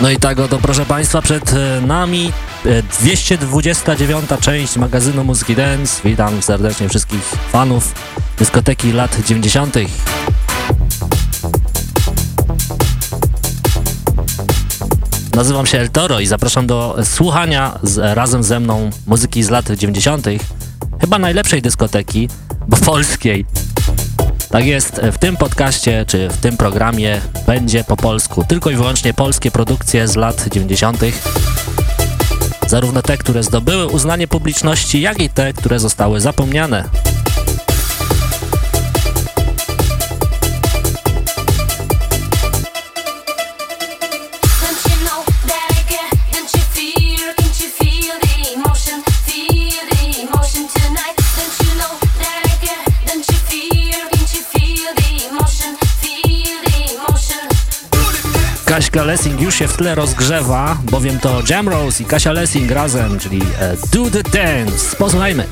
No i tak oto, proszę Państwa, przed e, nami 229 e, część magazynu Muzyki Dance. Witam serdecznie wszystkich fanów dyskoteki lat 90. Nazywam się El Toro i zapraszam do słuchania z, razem ze mną muzyki z lat 90. Chyba najlepszej dyskoteki, bo polskiej. Tak jest, w tym podcaście czy w tym programie będzie po polsku tylko i wyłącznie polskie produkcje z lat 90. Zarówno te, które zdobyły uznanie publiczności, jak i te, które zostały zapomniane. Kaśka Lessing już się w tle rozgrzewa, bowiem to Jam Rose i Kasia Lessing razem, czyli e, Do The Dance. Posłuchajmy.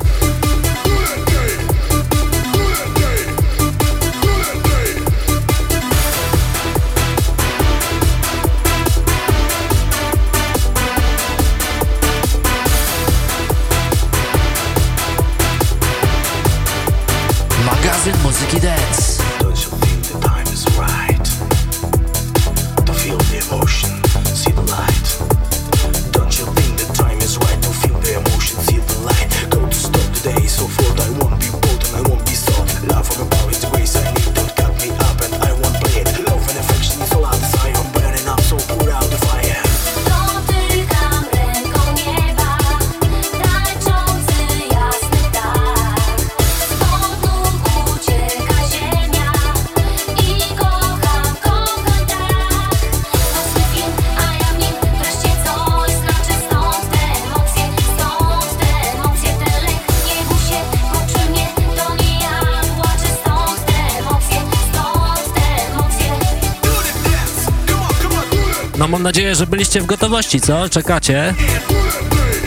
Nadzieję, że byliście w gotowości, co? Czekacie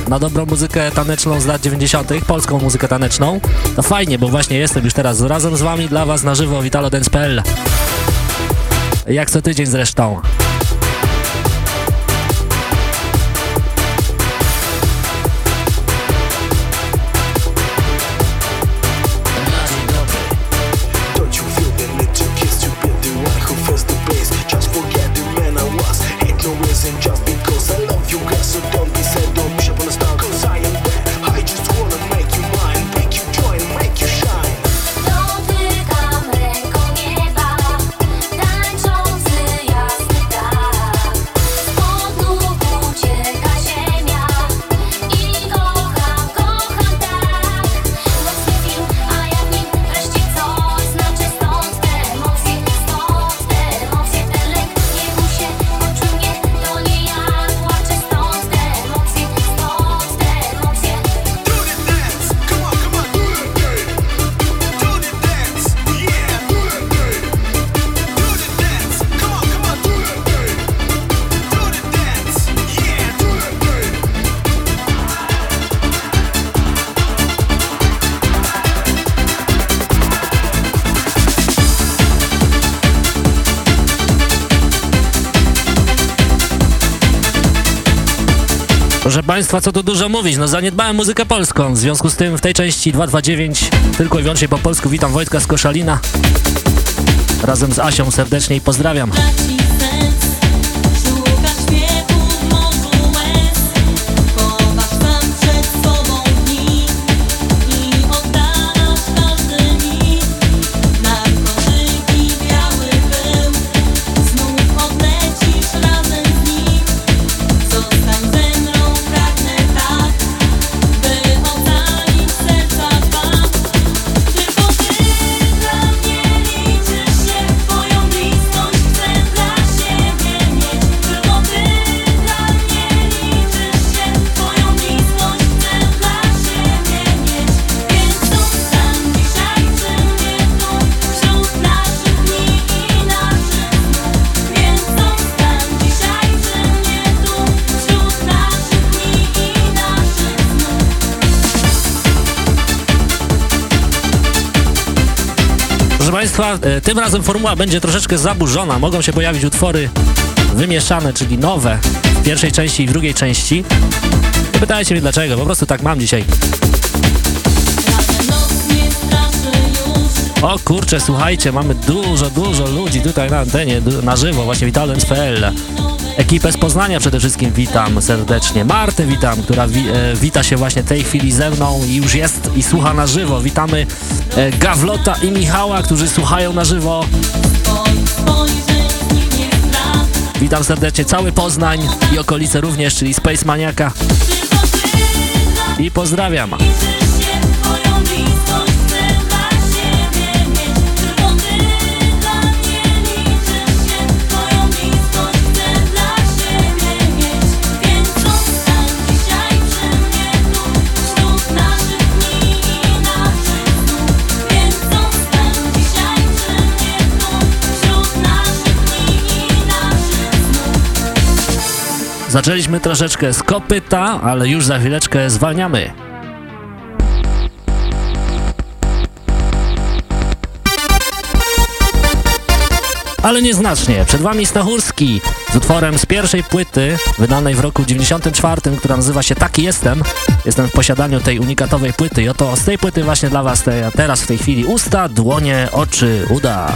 na dobrą muzykę taneczną z lat 90., polską muzykę taneczną. To fajnie, bo właśnie jestem już teraz razem z wami, dla was na żywo, witalodance.pl Jak co tydzień zresztą. Proszę Państwa, co tu dużo mówić, no zaniedbałem muzykę polską, w związku z tym w tej części 229 tylko i wyłącznie po polsku witam Wojtka z Koszalina. Razem z Asią serdecznie i pozdrawiam. E, tym razem formuła będzie troszeczkę zaburzona. Mogą się pojawić utwory wymieszane, czyli nowe w pierwszej części i w drugiej części. Nie pytajcie mnie dlaczego, po prostu tak mam dzisiaj. O kurczę, słuchajcie, mamy dużo, dużo ludzi tutaj na antenie, na żywo, właśnie witalens.pl. Ekipę z Poznania przede wszystkim witam serdecznie. Martę witam, która wi e, wita się właśnie tej chwili ze mną i już jest i słucha na żywo. Witamy e, Gawlota i Michała, którzy słuchają na żywo. Witam serdecznie cały Poznań i okolice również, czyli Space Maniaka. I pozdrawiam. Zaczęliśmy troszeczkę z kopyta, ale już za chwileczkę zwalniamy. Ale nieznacznie. Przed Wami Stachurski z utworem z pierwszej płyty, wydanej w roku 94, która nazywa się Taki Jestem. Jestem w posiadaniu tej unikatowej płyty i oto z tej płyty właśnie dla Was te, teraz w tej chwili usta, dłonie, oczy, uda.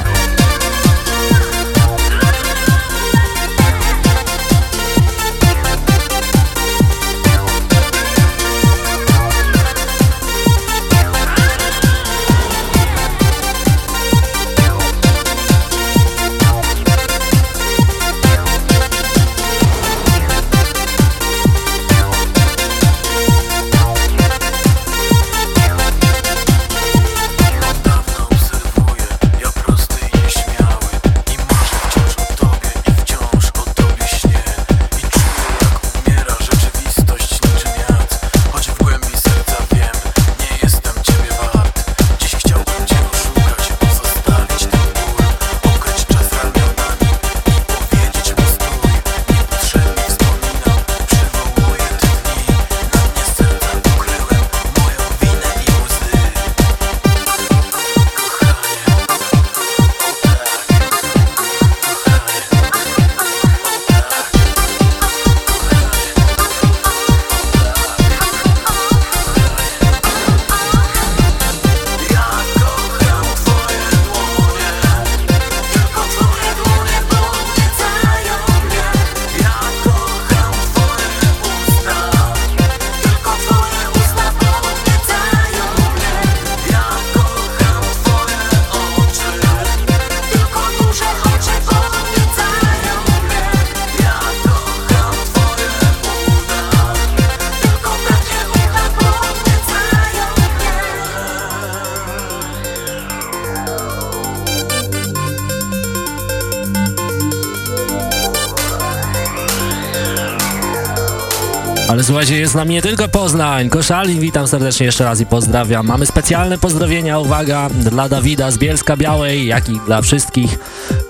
Słuchajcie, jest nam nie tylko Poznań, Koszalin, witam serdecznie jeszcze raz i pozdrawiam. Mamy specjalne pozdrowienia, uwaga, dla Dawida z Bielska Białej, jak i dla wszystkich,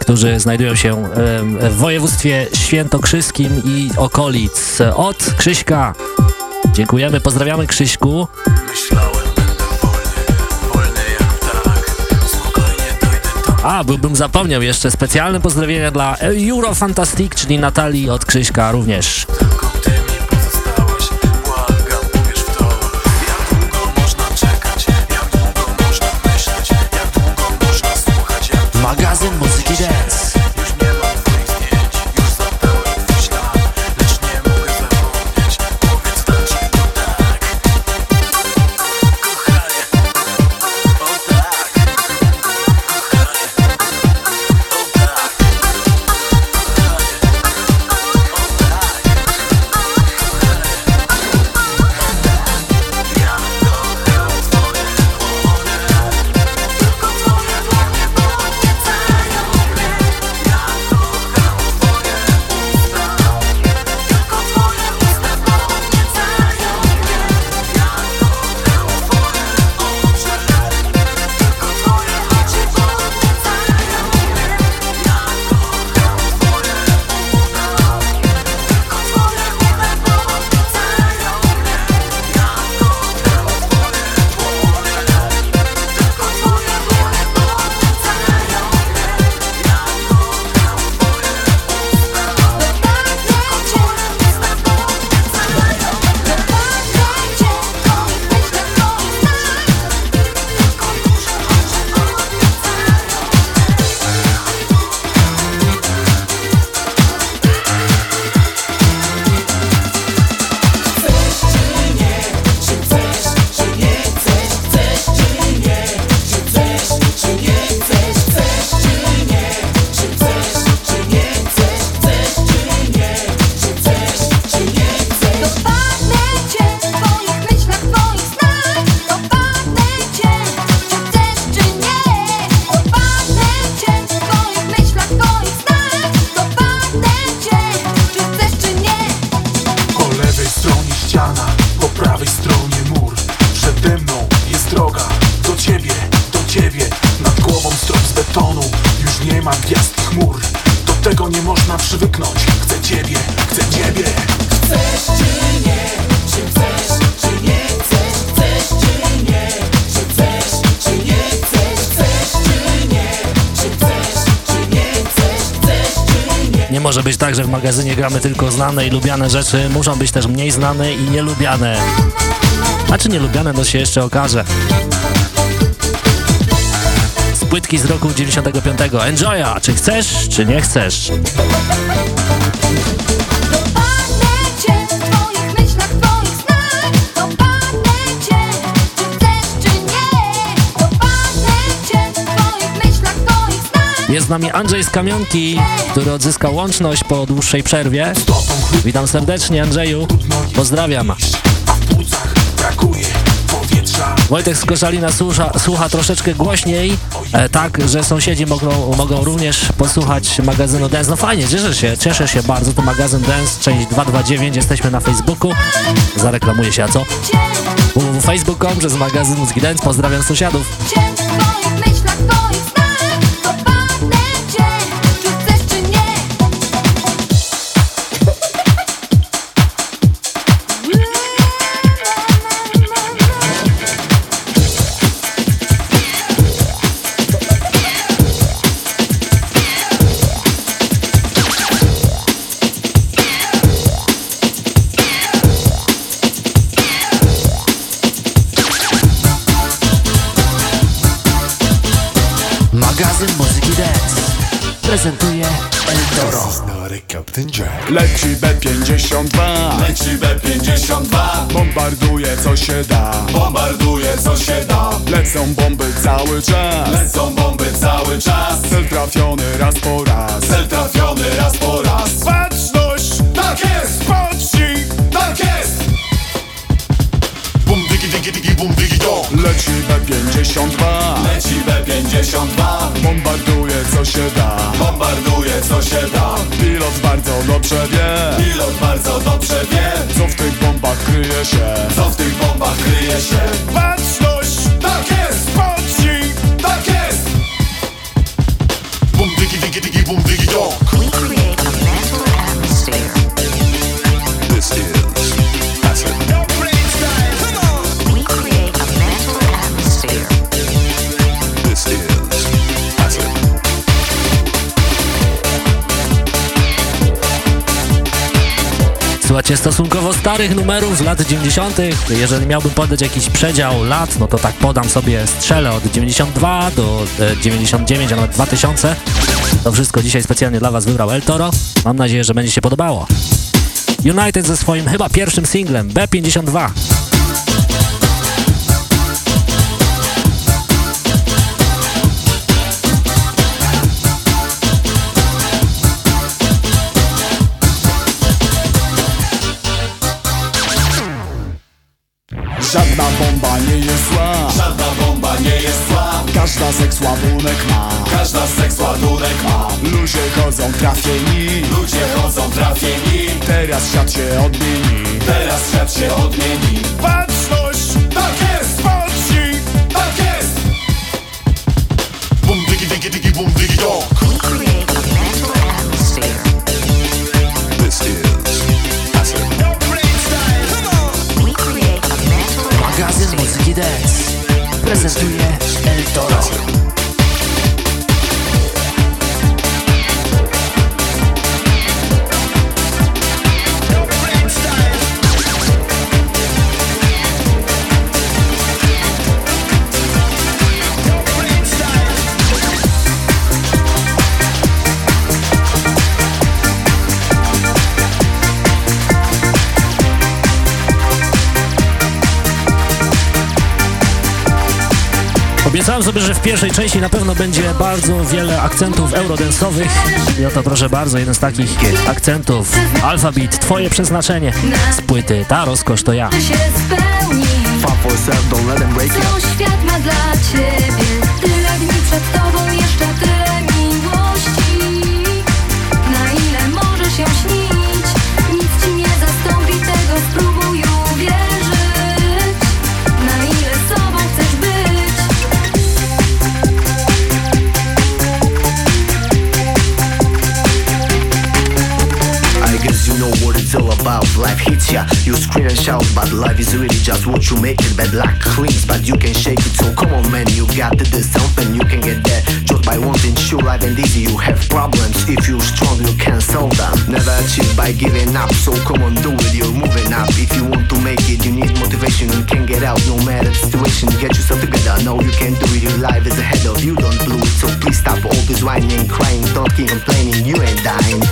którzy znajdują się w województwie świętokrzyskim i okolic. Od Krzyśka. Dziękujemy, pozdrawiamy Krzyśku. A, byłbym zapomniał jeszcze specjalne pozdrowienia dla Eurofantastic, czyli Natalii od Krzyśka również. Tak, że w magazynie gramy tylko znane i lubiane rzeczy, muszą być też mniej znane i nielubiane. A czy nielubiane, to się jeszcze okaże. Z płytki z roku 95. Enjoya! Czy chcesz, czy nie chcesz? Jest z nami Andrzej z Kamionki, który odzyskał łączność po dłuższej przerwie. Witam serdecznie Andrzeju, pozdrawiam. Wojtek z Koszalina słucha, słucha troszeczkę głośniej, e, tak, że sąsiedzi mogą, mogą również posłuchać magazynu Dance. No fajnie, cieszę się, cieszę się bardzo. To magazyn Dance, część 229, jesteśmy na Facebooku. Zareklamuję się, a co? www.facebook.com przez magazyn Muzyki Dance. Pozdrawiam sąsiadów. Leci B52 Leci B52 Bombarduje co się da. Bombarduje co się da. Lecą bomby cały czas. Lecą bomby cały czas. Cel trafiony raz po raz. Cel trafiony raz po raz digi bum digi dong Leci B52 Leci B52 Bombarduje co się da Bombarduje co się da Pilot bardzo dobrze wie Pilot bardzo dobrze wie Co w tych bombach kryje się Co w tych bombach kryje się Baczność! Tak jest! Pocznij! Tak jest! Bum digi digi digi bum digi dong Słuchajcie, stosunkowo starych numerów z lat 90. Jeżeli miałbym podać jakiś przedział lat, no to tak podam sobie strzelę od 92 do e, 99, a nawet 2000. To wszystko dzisiaj specjalnie dla Was wybrał El Toro. Mam nadzieję, że będzie się podobało. United ze swoim chyba pierwszym singlem B52. Żadna bomba nie jest zła. Żadna bomba nie jest zła. Każda seks ładunek ma. Każda seks ładunek ma. Ludzie chodzą trafieni Ludzie chodzą trafieni Teraz świat się odmieni. Teraz świat się odmieni pierwszej części na pewno będzie bardzo wiele akcentów eurodensowych i oto proszę bardzo, jeden z takich akcentów Alphabet, twoje przeznaczenie z płyty Ta rozkosz to ja. się spełni Co świat ma dla ciebie Tyle dni przed tobą ya. You scream and shout but life is really just what you make it. Bad luck cleans but you can shake it So come on man you got do something. You can get there just by wanting Sure life and easy you have problems. If you're strong you can solve them. Never achieve by giving up So come on do it. You're moving up. If you want to make it you need motivation You can get out. No matter the situation Get yourself together. No you can do it. Your life is ahead of you. Don't blow it so please stop all this whining crying. Don't keep complaining. You ain't dying.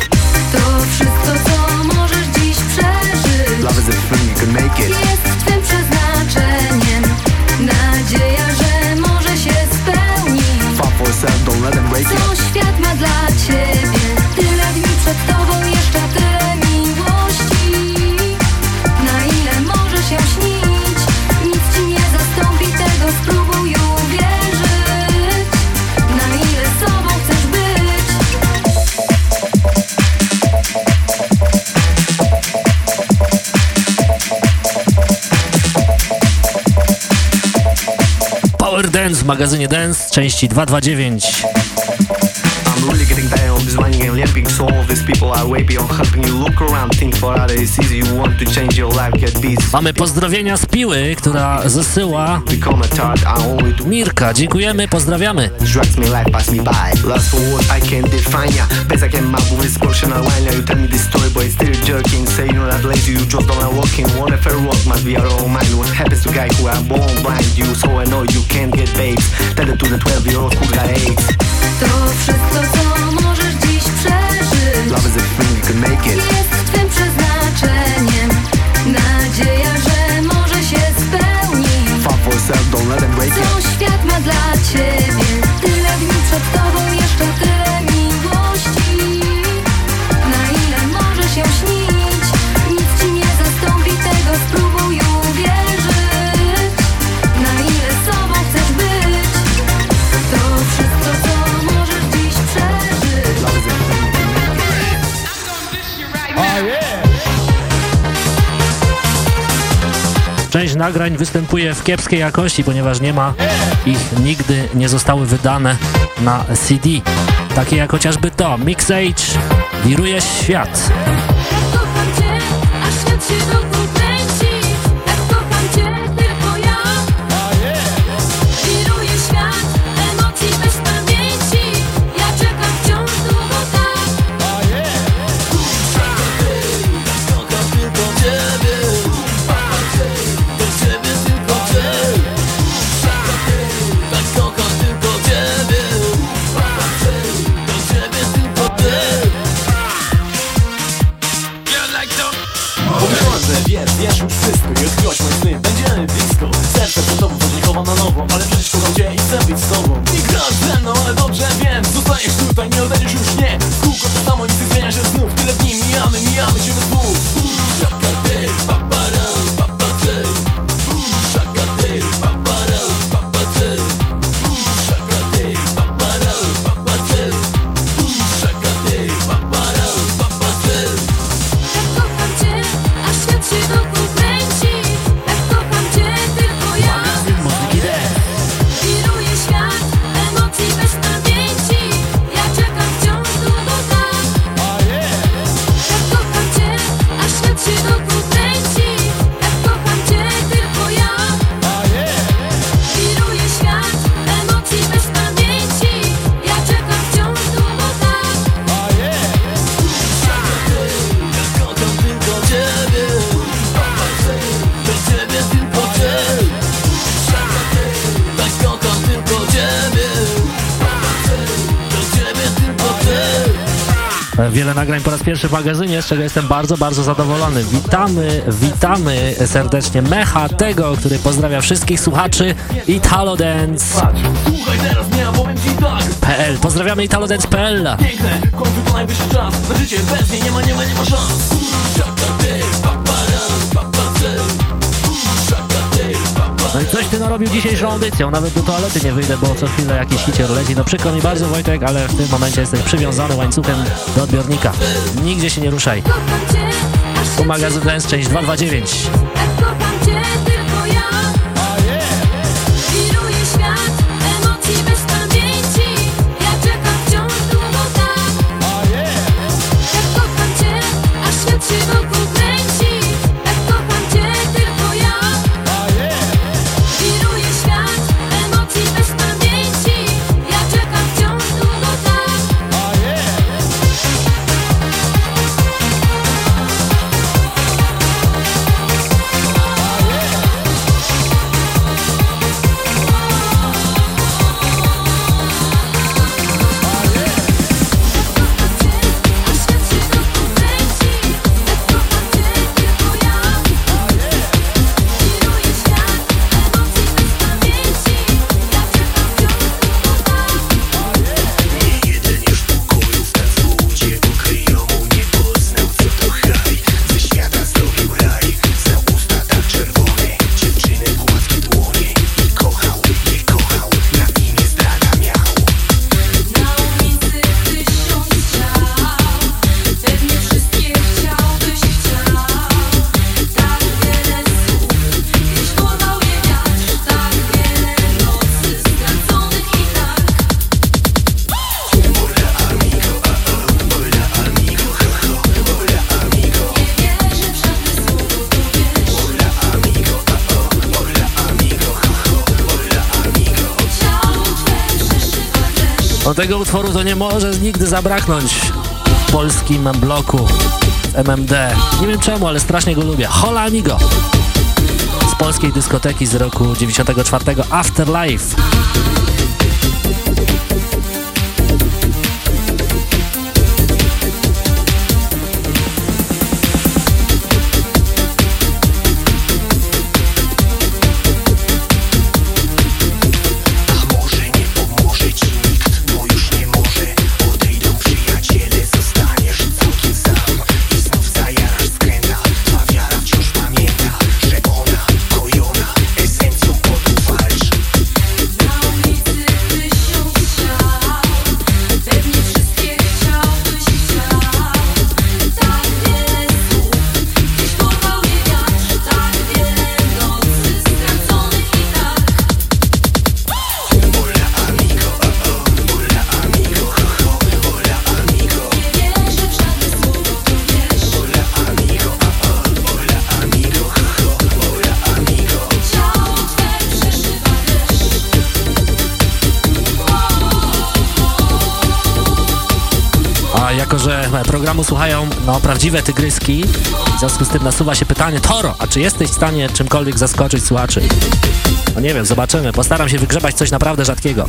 To wszystko, co Love is a thing you can make it. Jest twym przeznaczeniem Nadzieja, że może się spełni. Fight for yourself don't let them break it. Co świat ma dla ciebie? Tyle dni przed tobą Jeszcze tyle miłości. Na ile może się śnić? Nic ci nie zastąpi tego Spróbuj magazynie Dance, części 229. Getting this whining and yapping So all these people are way beyond helping you. Look around, think for others It's easy, you want to change your life Get busy, Mamy pozdrowienia z Piły, która zasyła become a tart I only do Mirka. Dziękujemy, pozdrawiamy. Drugs me life pass me by. Last for what I can define ya. Best I can map with this portion of wine You tell me this story but it's still jerking. Say you're not lazy, you just don't like walking. One if work must be our own mind. What happens to guy who are born blind? You so annoyed you can't get babes. Tell it to the 12 year old who got AIDS. To wszystko, co Love is a thing you can make it. Jest twym przeznaczeniem. Nadzieja, że może się spełni. Fight for yourself, don't let them break it. Co świat ma dla ciebie. Tyle dni przed tobą Jeszcze tyle miłości. Na ile może się śnić? Nic ci nie zastąpi tego Spróbuj Część nagrań występuje w kiepskiej jakości, ponieważ nie ma ich nigdy nie zostały wydane na CD. Takie jak chociażby to, Mixage, wiruje świat. Jak kocham cię, świat się Wiele nagrań po raz pierwszy w magazynie, z czego jestem bardzo, bardzo zadowolony. Witamy, witamy serdecznie Mecha, tego, który pozdrawia wszystkich słuchaczy powiem ci tak Pozdrawiamy italodance.pl Piękne, końcu to najwyższy czas. Na życie bez niej nie ma, nie ma, nie ma szans No i coś ty narobił dzisiejszą audycją, nawet do toalety nie wyjdę, bo co chwilę jakiś hicier leci. No przykro mi bardzo Wojtek, ale w tym momencie jesteś przywiązany łańcuchem do odbiornika. Nigdzie się nie ruszaj. Tu magazyn część 229. Tego utworu to nie może nigdy zabraknąć w polskim bloku MMD. Nie wiem czemu, ale strasznie go lubię. Hola Amigo! Z polskiej dyskoteki z roku 94 Afterlife. no, prawdziwe tygryski. W związku z tym nasuwa się pytanie, Toro, a czy jesteś w stanie czymkolwiek zaskoczyć słuchaczy? No nie wiem, zobaczymy. Postaram się wygrzebać coś naprawdę rzadkiego.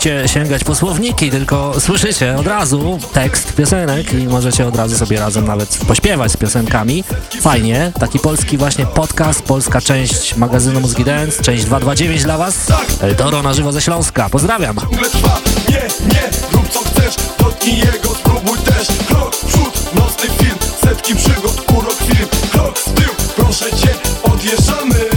musicie sięgać po słowniki, tylko słyszycie od razu tekst piosenek i możecie od razu sobie razem nawet pośpiewać z piosenkami. Fajnie, taki polski właśnie podcast, polska część magazynu Mózgi Dance, część 229 dla Was. Eldoro na żywo ze Śląska, pozdrawiam! Nie, nie, rób co chcesz, dotknij jego, spróbuj też Krok w przód, nocny film, setki przygód, urok film Krok w tył, proszę Cię, odjeżdżamy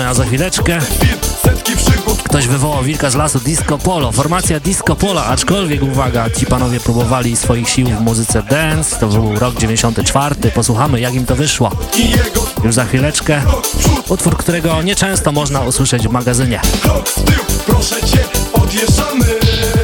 a za chwileczkę ktoś wywołał wilka z lasu Disco Polo. Formacja Disco Polo, aczkolwiek uwaga, ci panowie próbowali swoich sił w muzyce dance, to był rok 94, posłuchamy jak im to wyszło. Już za chwileczkę utwór, którego nieczęsto można usłyszeć w magazynie. Proszę cię, odjeżdżamy!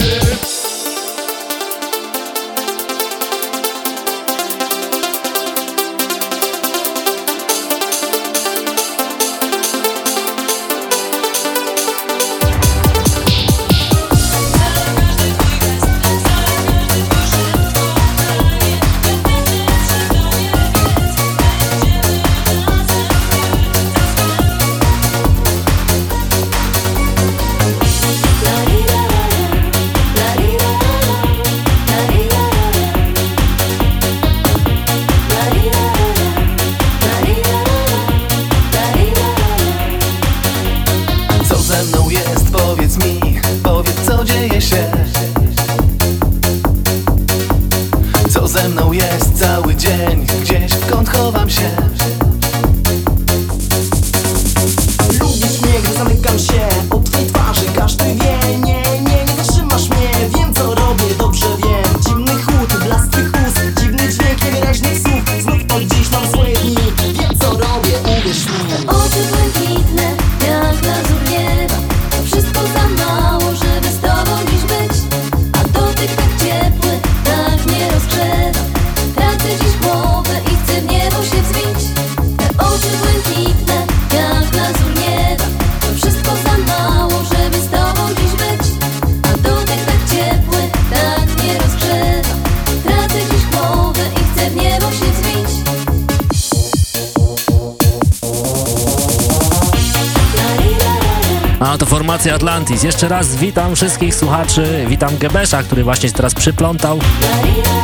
Maltese. Jeszcze raz witam wszystkich słuchaczy, witam Gebesza, który właśnie się teraz przyplątał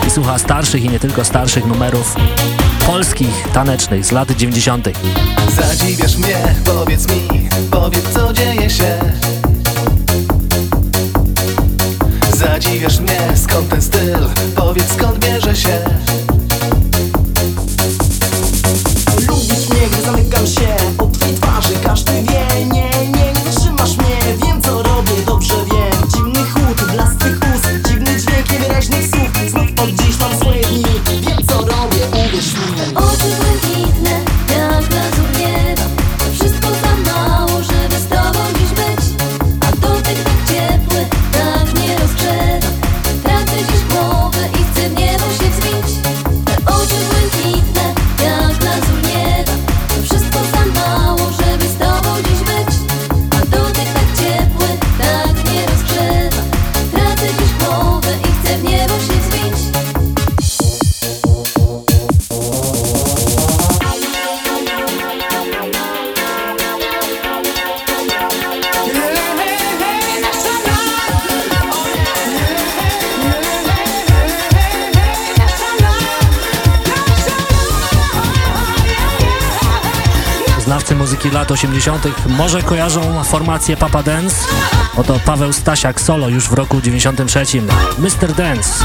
i słucha starszych i nie tylko starszych numerów polskich, tanecznych z lat 90. Zadziwiasz mnie, powiedz mi, powiedz co dzieje się Zadziwiasz mnie, skąd ten styl, powiedz skąd bierze się Lubisz mnie, gdy zamykam się 90. Może kojarzą formację Papa Dance? Oto Paweł Stasiak solo już w roku 93. Mr. Dance.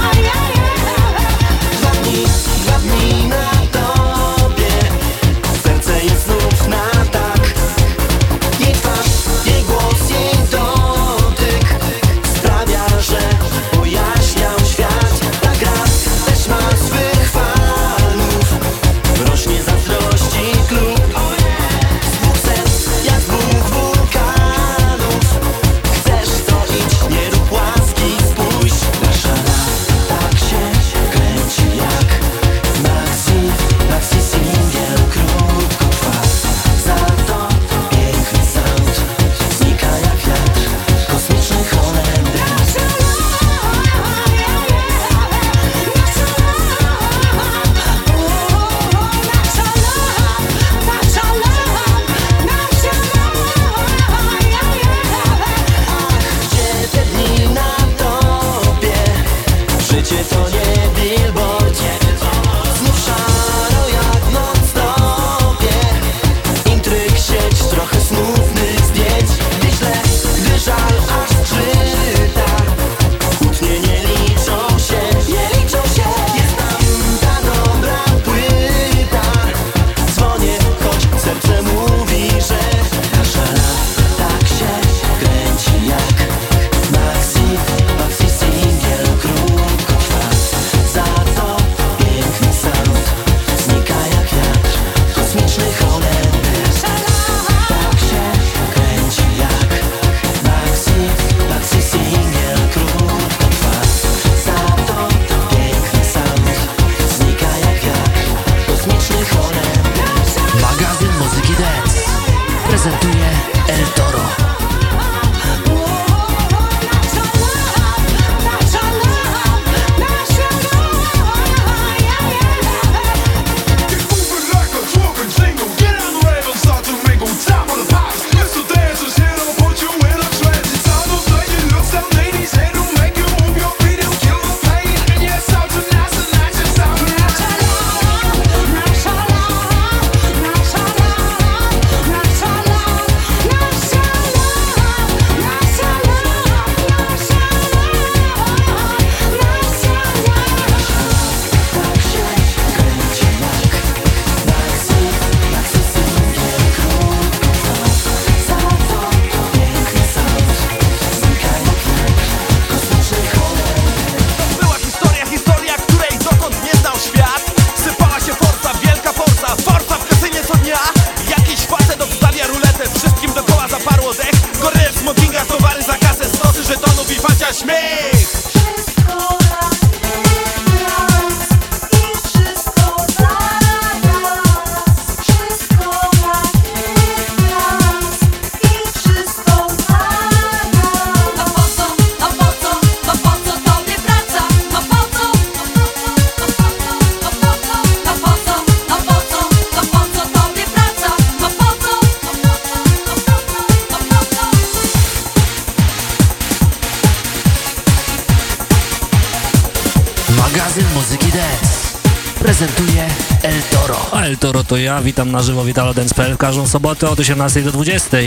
ja witam na żywo Vitalo Dance.pl każdą sobotę od 18 do 20.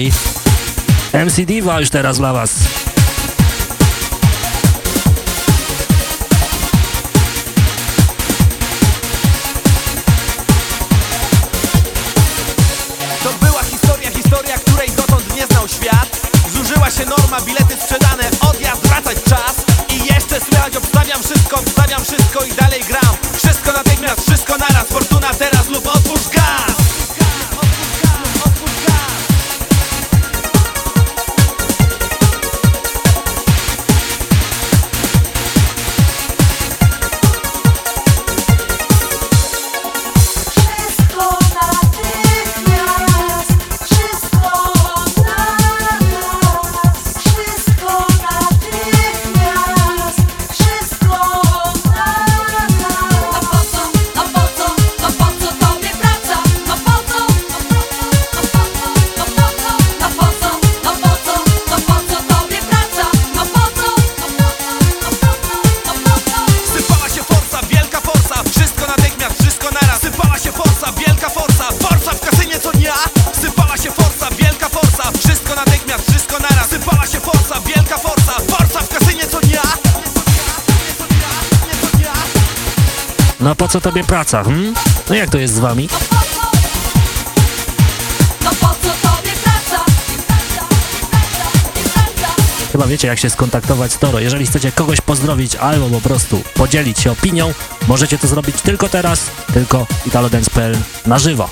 MC Diva już teraz dla Was. praca, hmm? No jak to jest z wami? Chyba wiecie jak się skontaktować z Toro. Jeżeli chcecie kogoś pozdrowić albo po prostu podzielić się opinią, możecie to zrobić tylko teraz, tylko italodance.pl na żywo.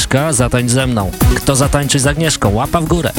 Agnieszka, zatańcz ze mną. Kto zatańczy z Agnieszką? Łapa w górę.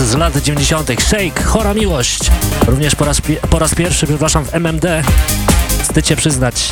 z lat 90. Shake, Chora Miłość. Również po raz, po raz pierwszy przepraszam w MMD. Wstyd się przyznać.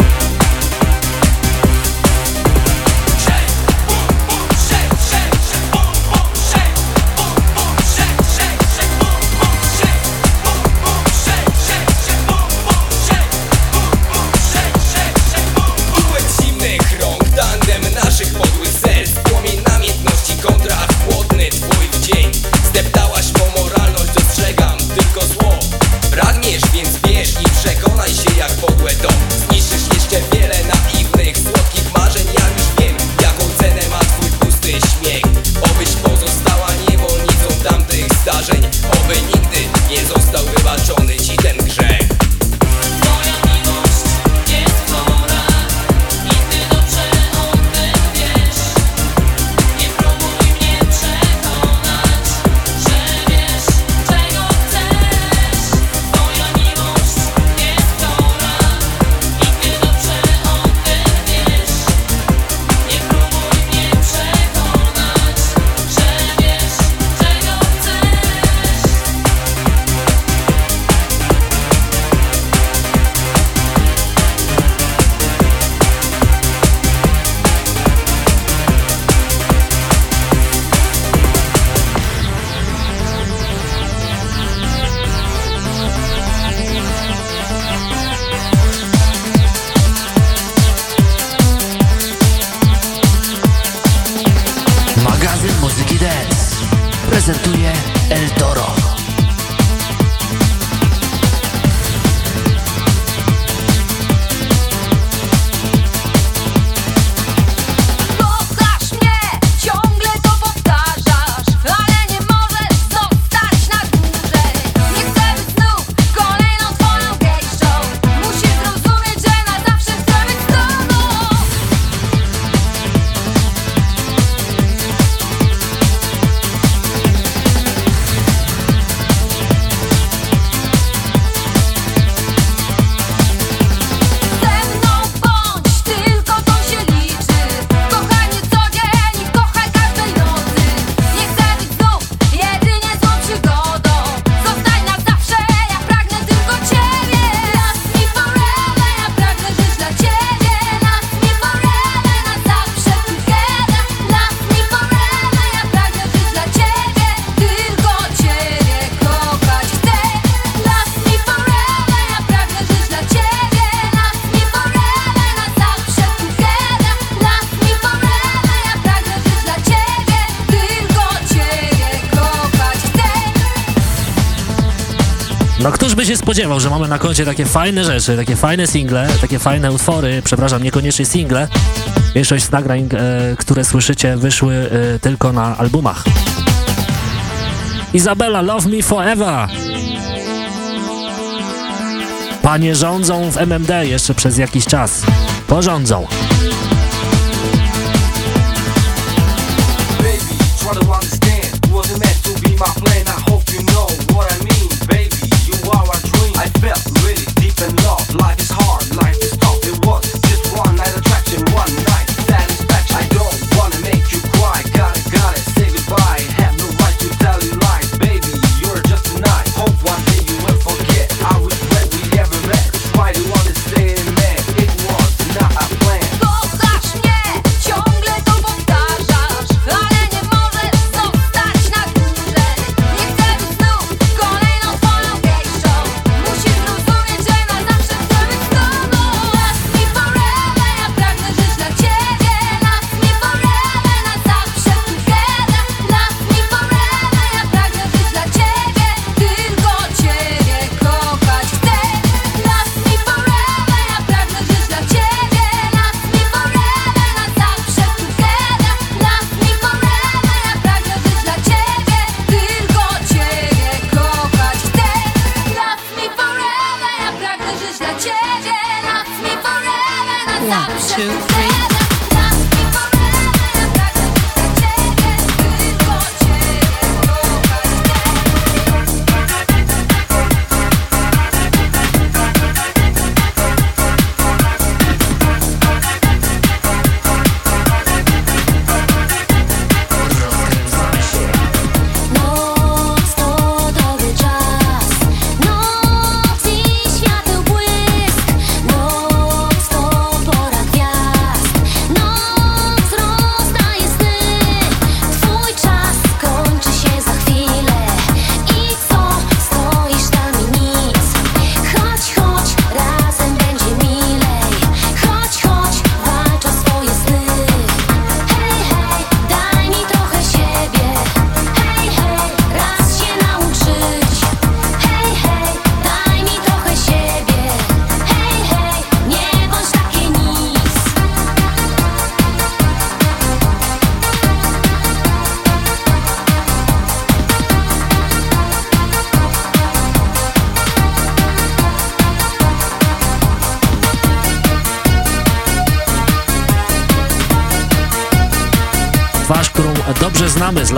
się spodziewał, że mamy na koncie takie fajne rzeczy, takie fajne single, takie fajne utwory, przepraszam, niekoniecznie single. Większość z nagrań, e, które słyszycie, wyszły e, tylko na albumach. Izabela, Love Me Forever! Panie rządzą w MMD jeszcze przez jakiś czas. Porządzą.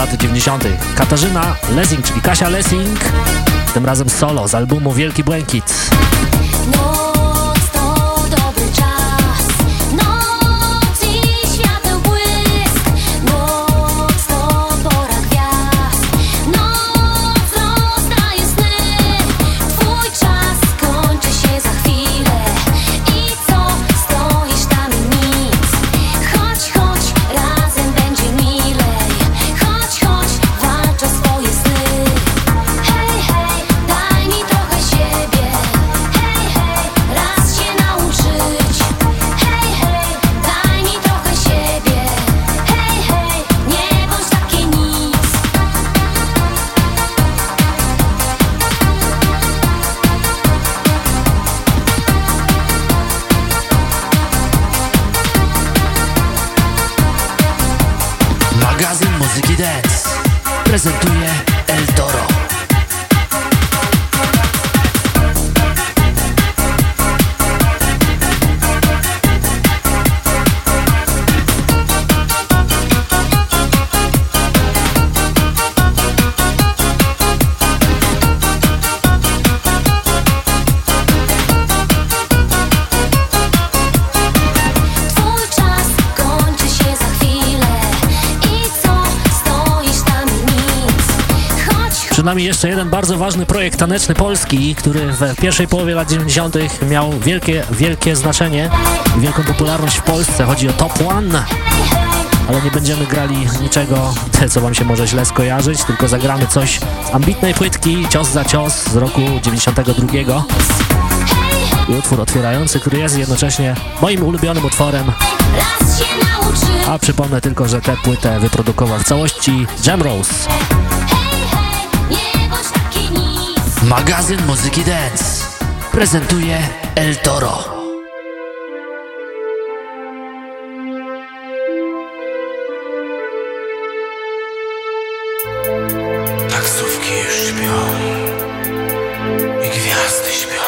Lat 90. Katarzyna Lessing, czyli Kasia Lessing, tym razem solo z albumu Wielki Błękit. Nami jeszcze jeden bardzo ważny projekt taneczny polski, który w pierwszej połowie lat 90. miał wielkie, wielkie znaczenie i wielką popularność w Polsce. Chodzi o Top One. Ale nie będziemy grali niczego, co wam się może źle skojarzyć, tylko zagramy coś z ambitnej płytki Cios za cios z roku 92. I utwór otwierający, który jest jednocześnie moim ulubionym utworem. A przypomnę tylko, że tę płytę wyprodukował w całości Jam Rose. Magazyn Muzyki Dance prezentuje El Toro. Taksówki już śpią i gwiazdy śpią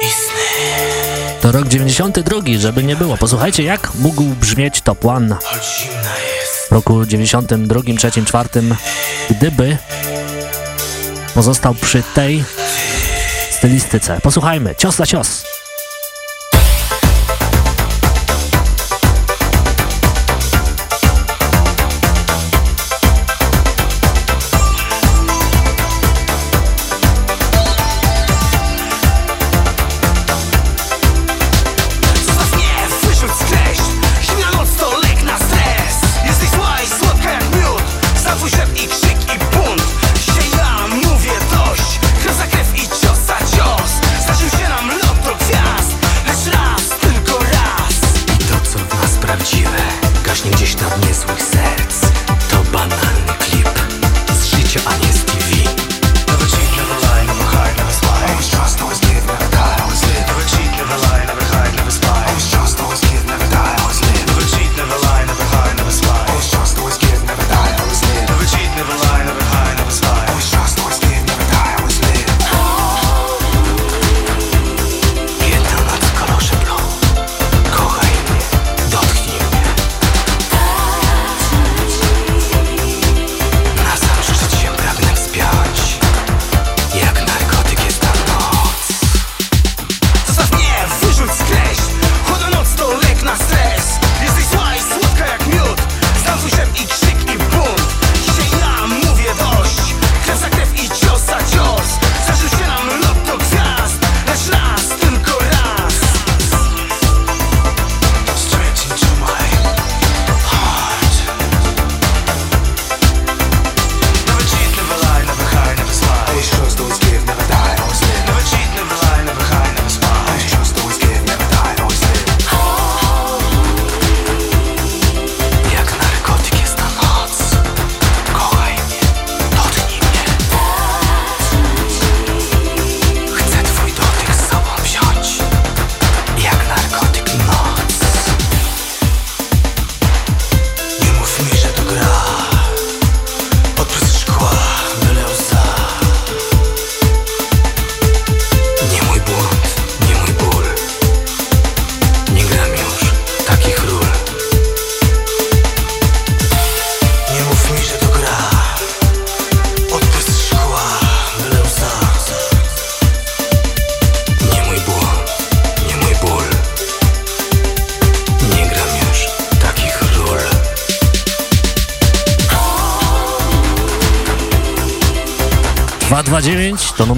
i sny, To rok 92, żeby nie było. Posłuchajcie, jak mógł brzmieć Top One w roku 92, 3, 4, gdyby pozostał przy tej stylistyce. Posłuchajmy, cios za cios.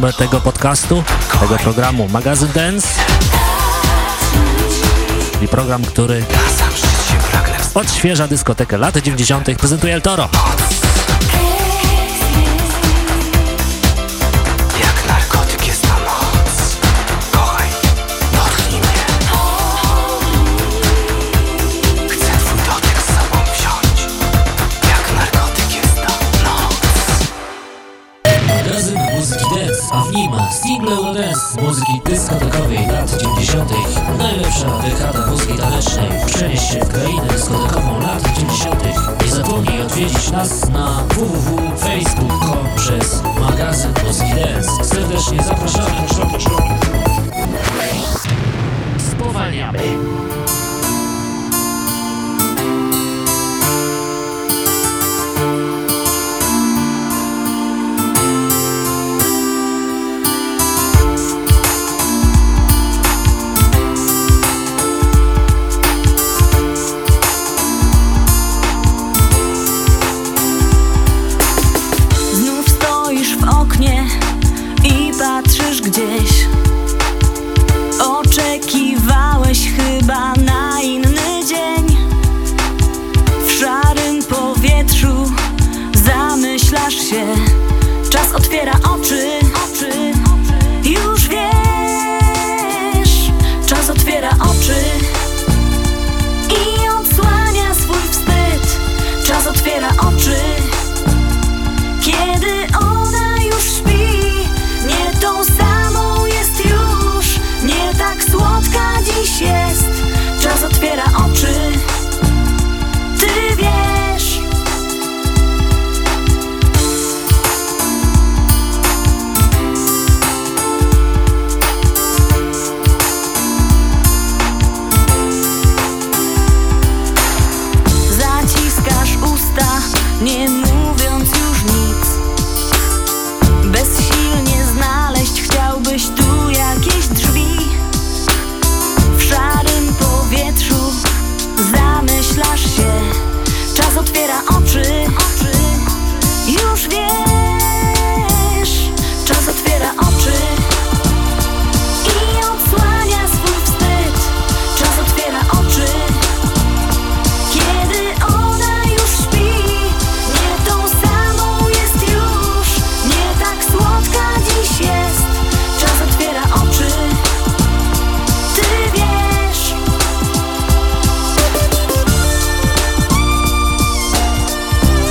tego podcastu, tego programu Magazyn Dance. I program, który odświeża dyskotekę lat 90. prezentuje El Toro.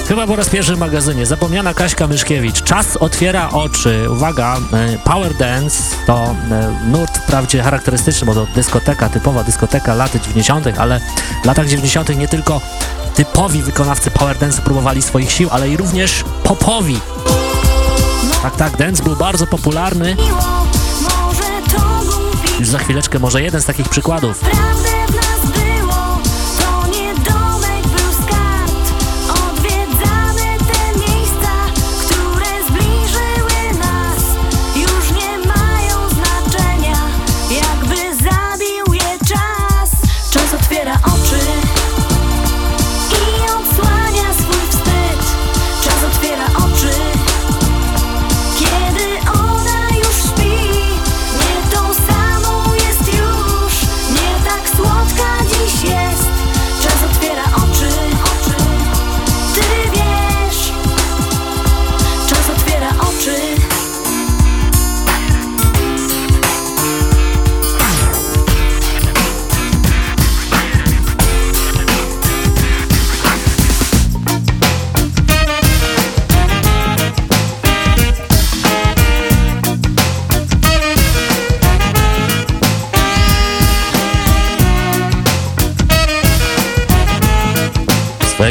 Chyba po raz pierwszy w magazynie. Zapomniana Kaśka Myszkiewicz. Czas otwiera oczy. Uwaga, e, power dance to e, nurt wprawdzie charakterystyczny, bo to dyskoteka, typowa dyskoteka lat 90., ale w latach 90. nie tylko typowi wykonawcy power dance próbowali swoich sił, ale i również popowi. Tak, tak, dance był bardzo popularny. Już za chwileczkę może jeden z takich przykładów.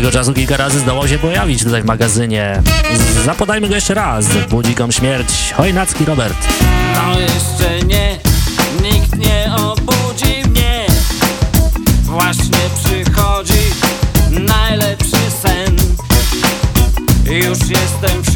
tego czasu kilka razy zdołał się pojawić tutaj w magazynie. Zapodajmy go jeszcze raz. Budzi gom śmierć. Hojnacki Robert. No jeszcze nie, nikt nie obudzi mnie. Właśnie przychodzi najlepszy sen. Już jestem w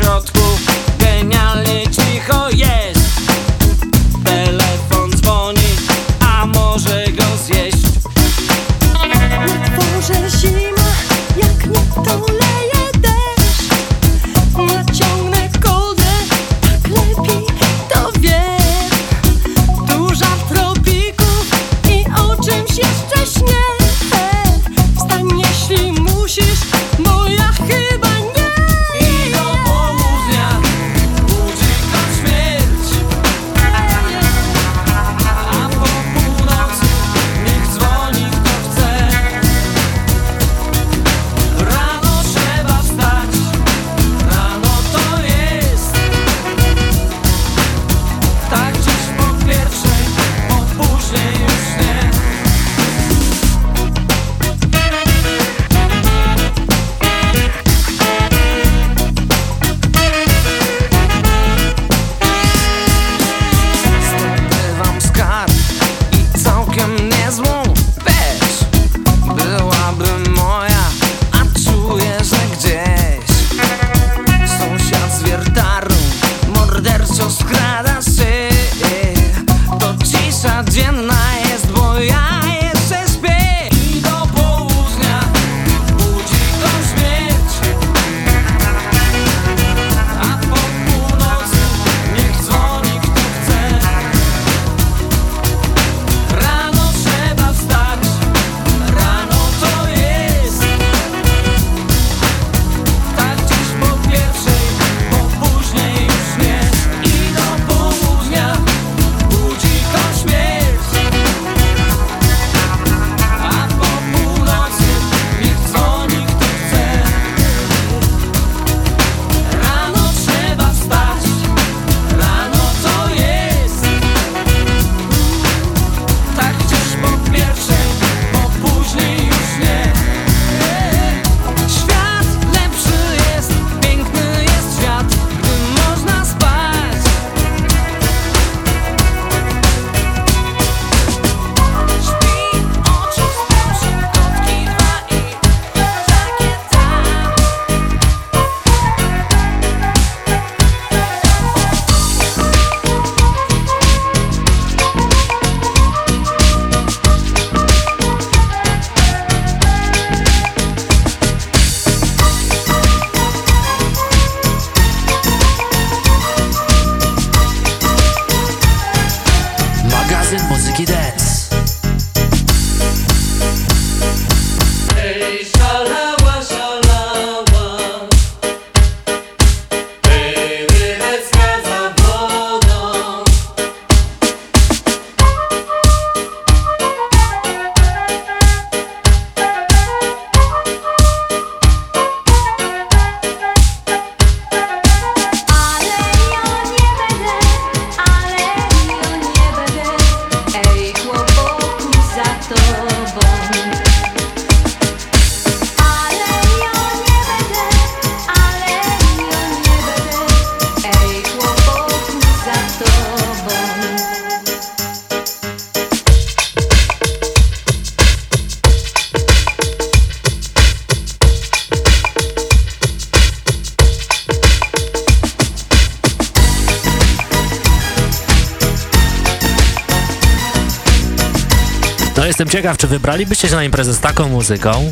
Ciekaw, czy wybralibyście się na imprezę z taką muzyką?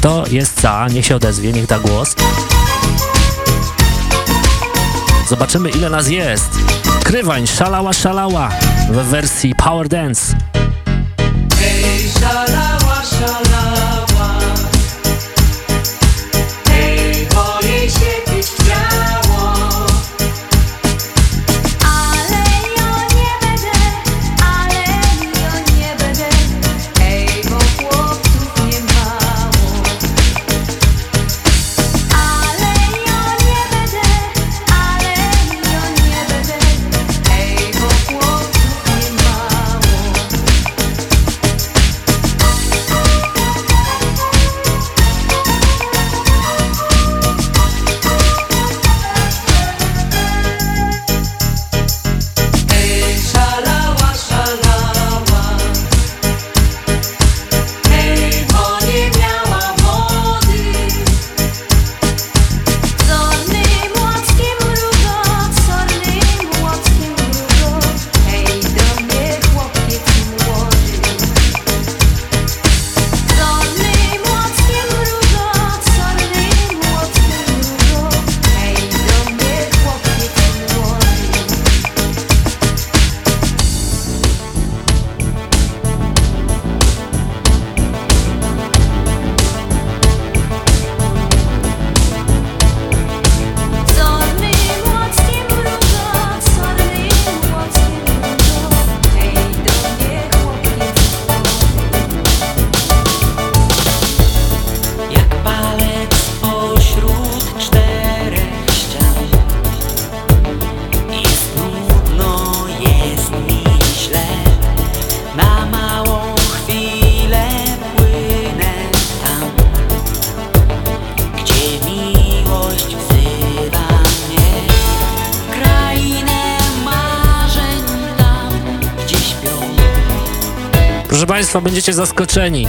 To jest za, niech się odezwie, niech da głos. Zobaczymy ile nas jest. Krywań, szalała, szalała w wersji Power Dance. Hey, szalała. Państwo będziecie zaskoczeni.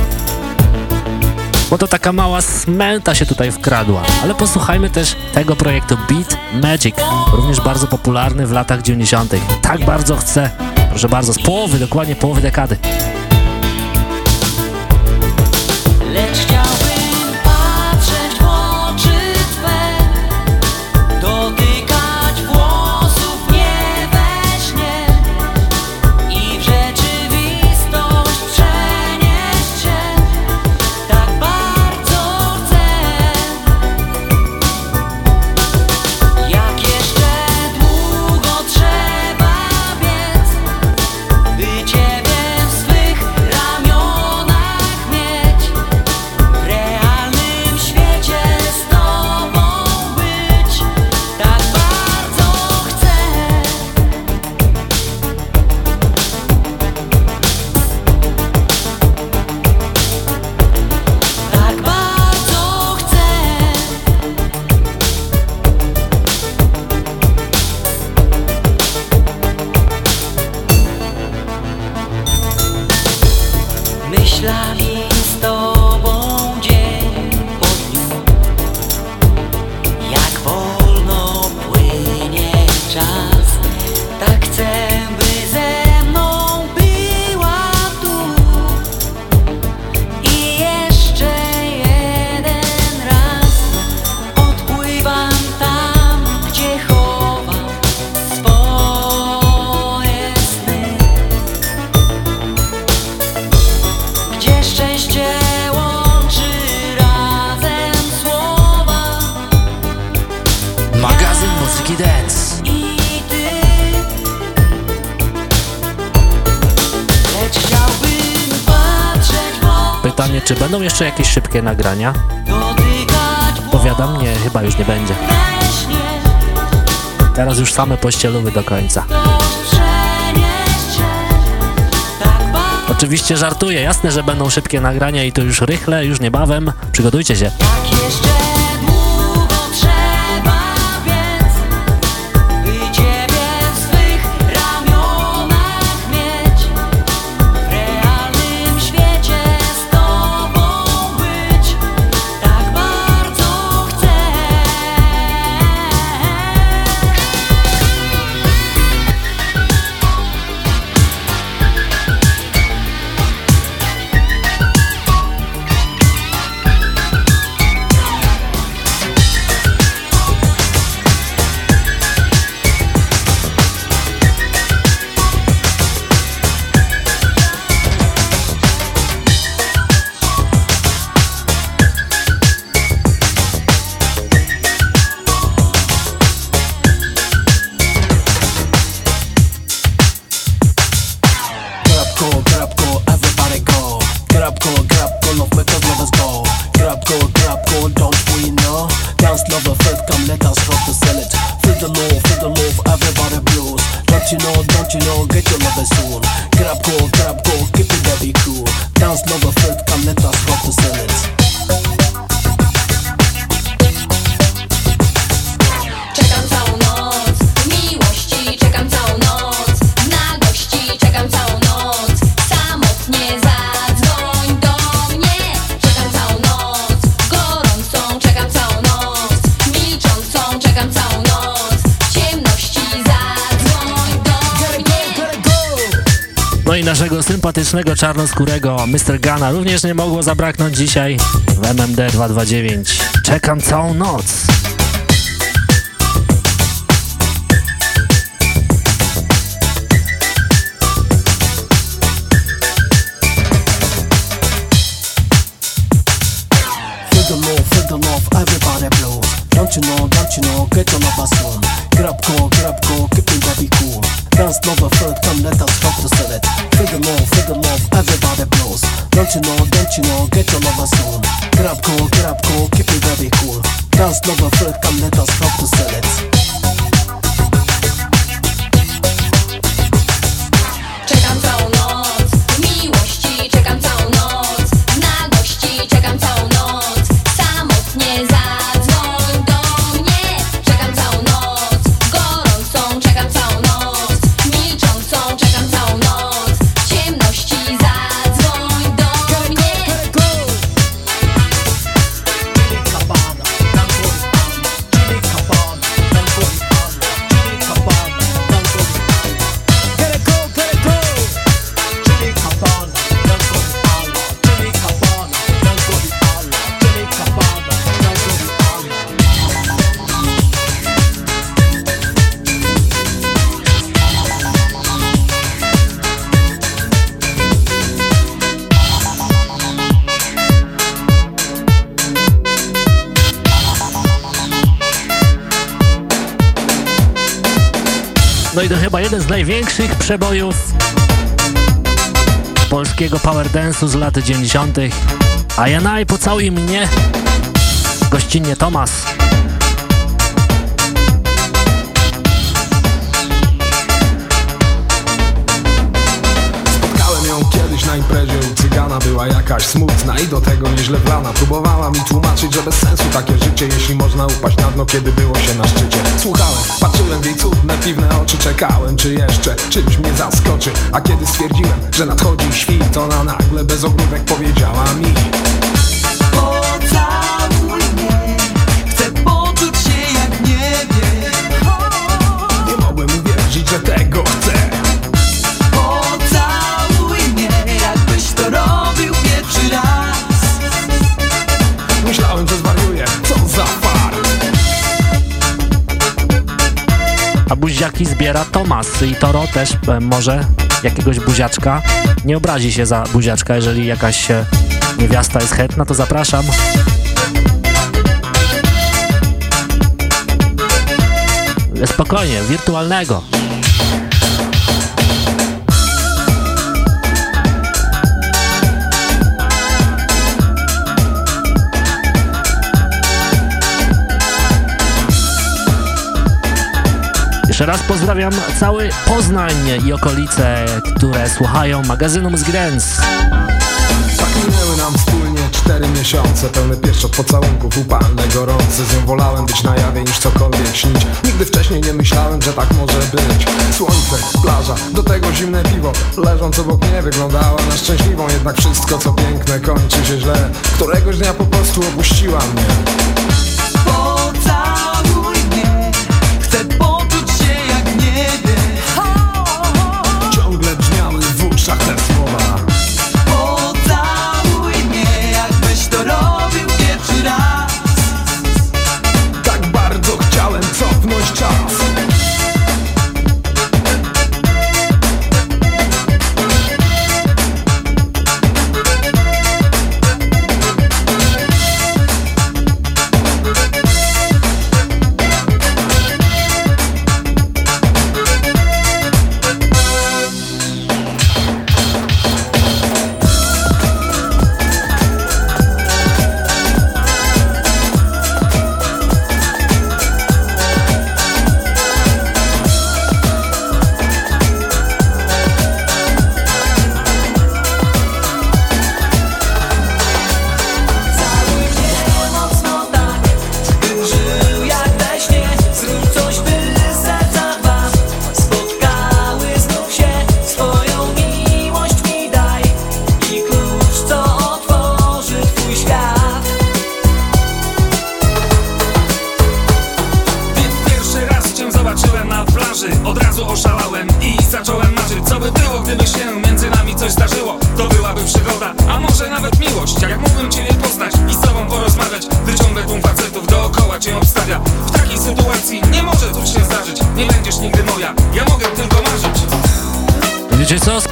Bo to taka mała smelta się tutaj wkradła. Ale posłuchajmy też tego projektu Beat Magic, również bardzo popularny w latach 90. Tak bardzo chcę, proszę bardzo, z połowy, dokładnie połowy dekady. nagrania. Powiada mnie, chyba już nie będzie. Teraz już same pościelowy do końca. Oczywiście żartuję, jasne, że będą szybkie nagrania i to już rychle, już niebawem. Przygotujcie się. Czarnoskórego Mr. Gana również nie mogło zabraknąć dzisiaj w MMD 229. Czekam całą noc. dust, never felt come let us talk to przebojów polskiego power dance'u z lat 90. A Janaj pocałuj mnie gościnnie Tomas. Spotkałem ją kiedyś na imprezie Była jakaś smutna i do tego nieźle wlana. Próbowała mi tłumaczyć, że bez sensu takie życie Jeśli można upaść na dno, kiedy było się na szczycie. Słuchałem, patrzyłem w jej cudne, piwne oczy Czekałem, czy jeszcze czymś mnie zaskoczy. A kiedy stwierdziłem, że nadchodzi świt Ona nagle bez ogródek powiedziała mi zbiera Tomas i Toro też e, może jakiegoś buziaczka. Nie obrazi się za buziaczka, jeżeli jakaś e, niewiasta jest chętna, to zapraszam. Spokojnie, wirtualnego. Pozdrawiam cały Poznań i okolice, które słuchają magazynu Muzyki Dance. Tak minęły nam wspólnie cztery miesiące Pełne pieszczot pocałunków, upalne, gorące. Z nią wolałem być na jawie niż cokolwiek śnić. Nigdy wcześniej nie myślałem, że tak może być. Słońce, plaża, do tego zimne piwo. Leżąc obok mnie wyglądała na szczęśliwą Jednak wszystko co piękne kończy się źle. Któregoś dnia po prostu opuściła mnie sucker.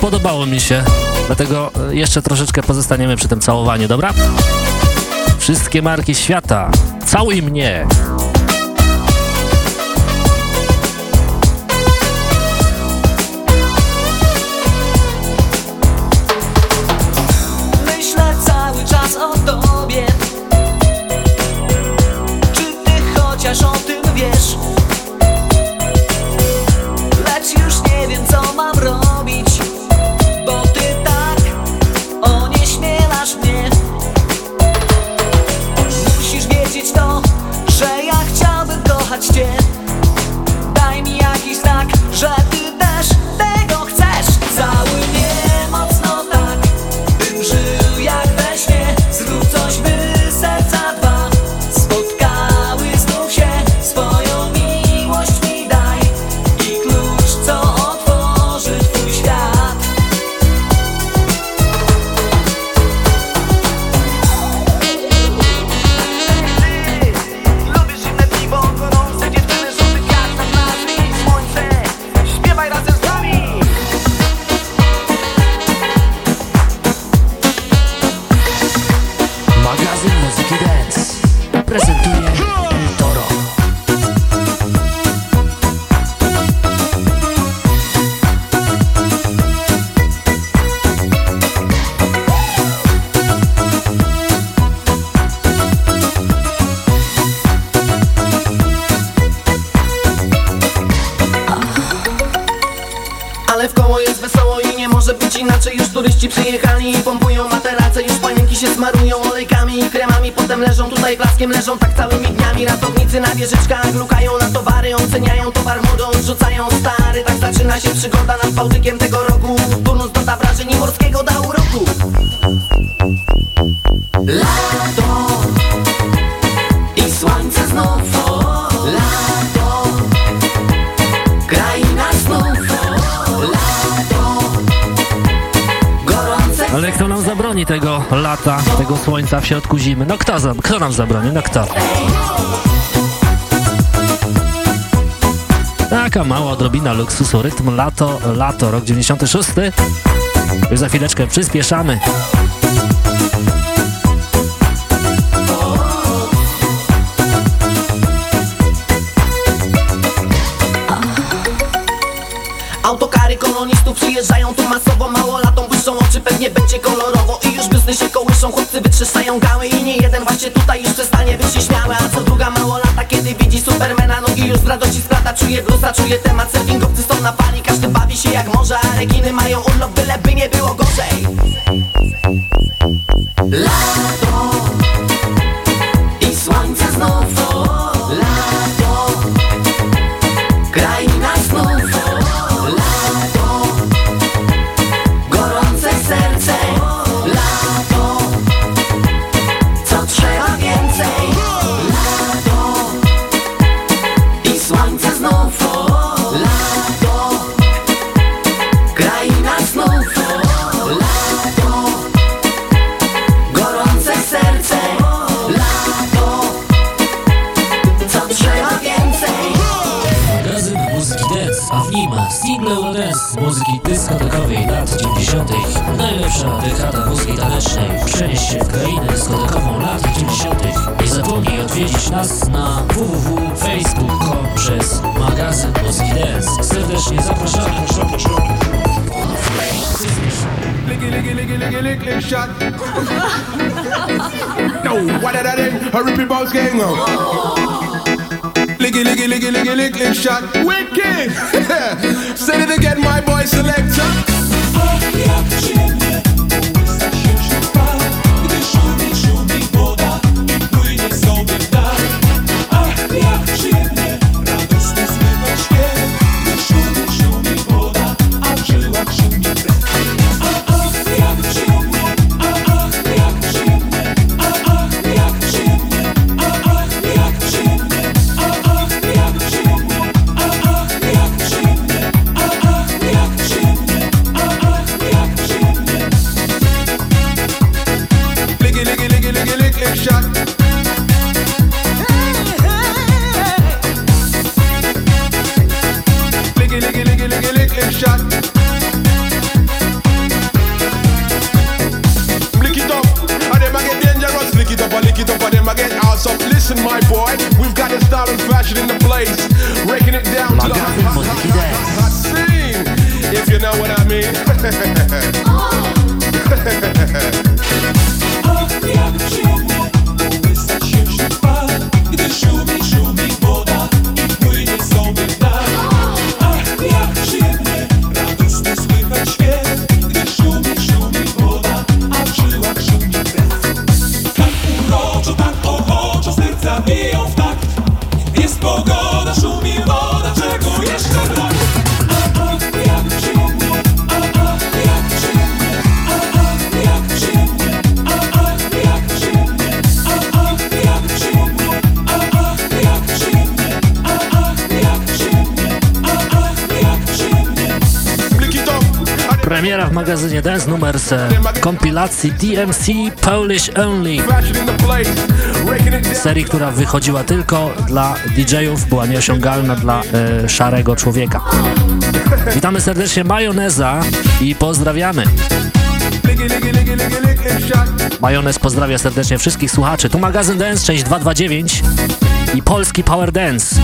Spodobało mi się. Dlatego e, jeszcze troszeczkę pozostaniemy przy tym całowaniu, dobra? Wszystkie marki świata. Całuj mnie. Się smarują olejkami i kremami Potem leżą tutaj blaskiem, leżą tak całymi dniami. Ratownicy na wieżyczkach lukają na towary Oceniają towar modą, rzucają stary. Tak zaczyna się przygoda nad Bałtykiem tego roku. Turnus doda wrażeń i morskiego da lata, tego słońca w środku zimy? No kto, za, kto nam zabroni? No kto? Taka mała odrobina luksusu, rytm lato, lato, rok 96. Już za chwileczkę przyspieszamy. Autokary kolonistów przyjeżdżają tu masowo Mało latą błyszczą oczy, pewnie będzie kolorowo Bysny się kołyszą, chłopcy wytrzeszają gały I nie jeden właśnie tutaj już przestanie być nieśmiały A co druga mało lata, kiedy widzi Supermana Nogi już z radości splata, czuje blusa, czuje temat Surfingowcy są na fali, każdy bawi się jak może. A rekiny mają urlop, byleby nie było gorzej Balls gang now. Licky, licky, licky, licky, lick, lick shot. Wicked! Say it again, my boy selector. Yeah. magazynie Dance Numbers e, kompilacji DMC Polish Only serii, która wychodziła tylko dla DJ-ów, była nieosiągalna dla e, szarego człowieka. Witamy serdecznie Majoneza i pozdrawiamy. Majonez pozdrawia serdecznie wszystkich słuchaczy. Tu magazyn Dance, część 229 i polski Power Dance.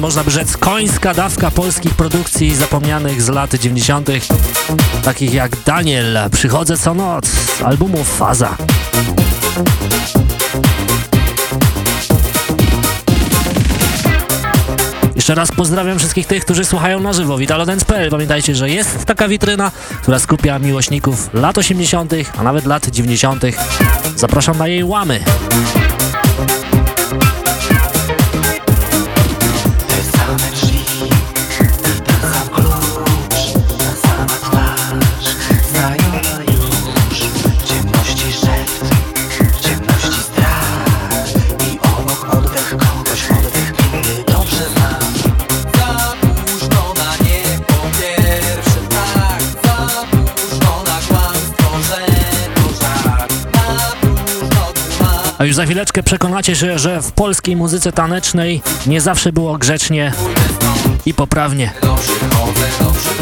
można by rzec, końska dawka polskich produkcji zapomnianych z lat 90., takich jak Daniel, Przychodzę co noc, z albumu Faza. Jeszcze raz pozdrawiam wszystkich tych, którzy słuchają na żywo Witalodens.pl. Pamiętajcie, że jest taka witryna, która skupia miłośników lat 80., a nawet lat 90. Zapraszam na jej łamy. A już za chwileczkę przekonacie się, że w polskiej muzyce tanecznej nie zawsze było grzecznie i poprawnie. Dobrze, dobrze, dobrze.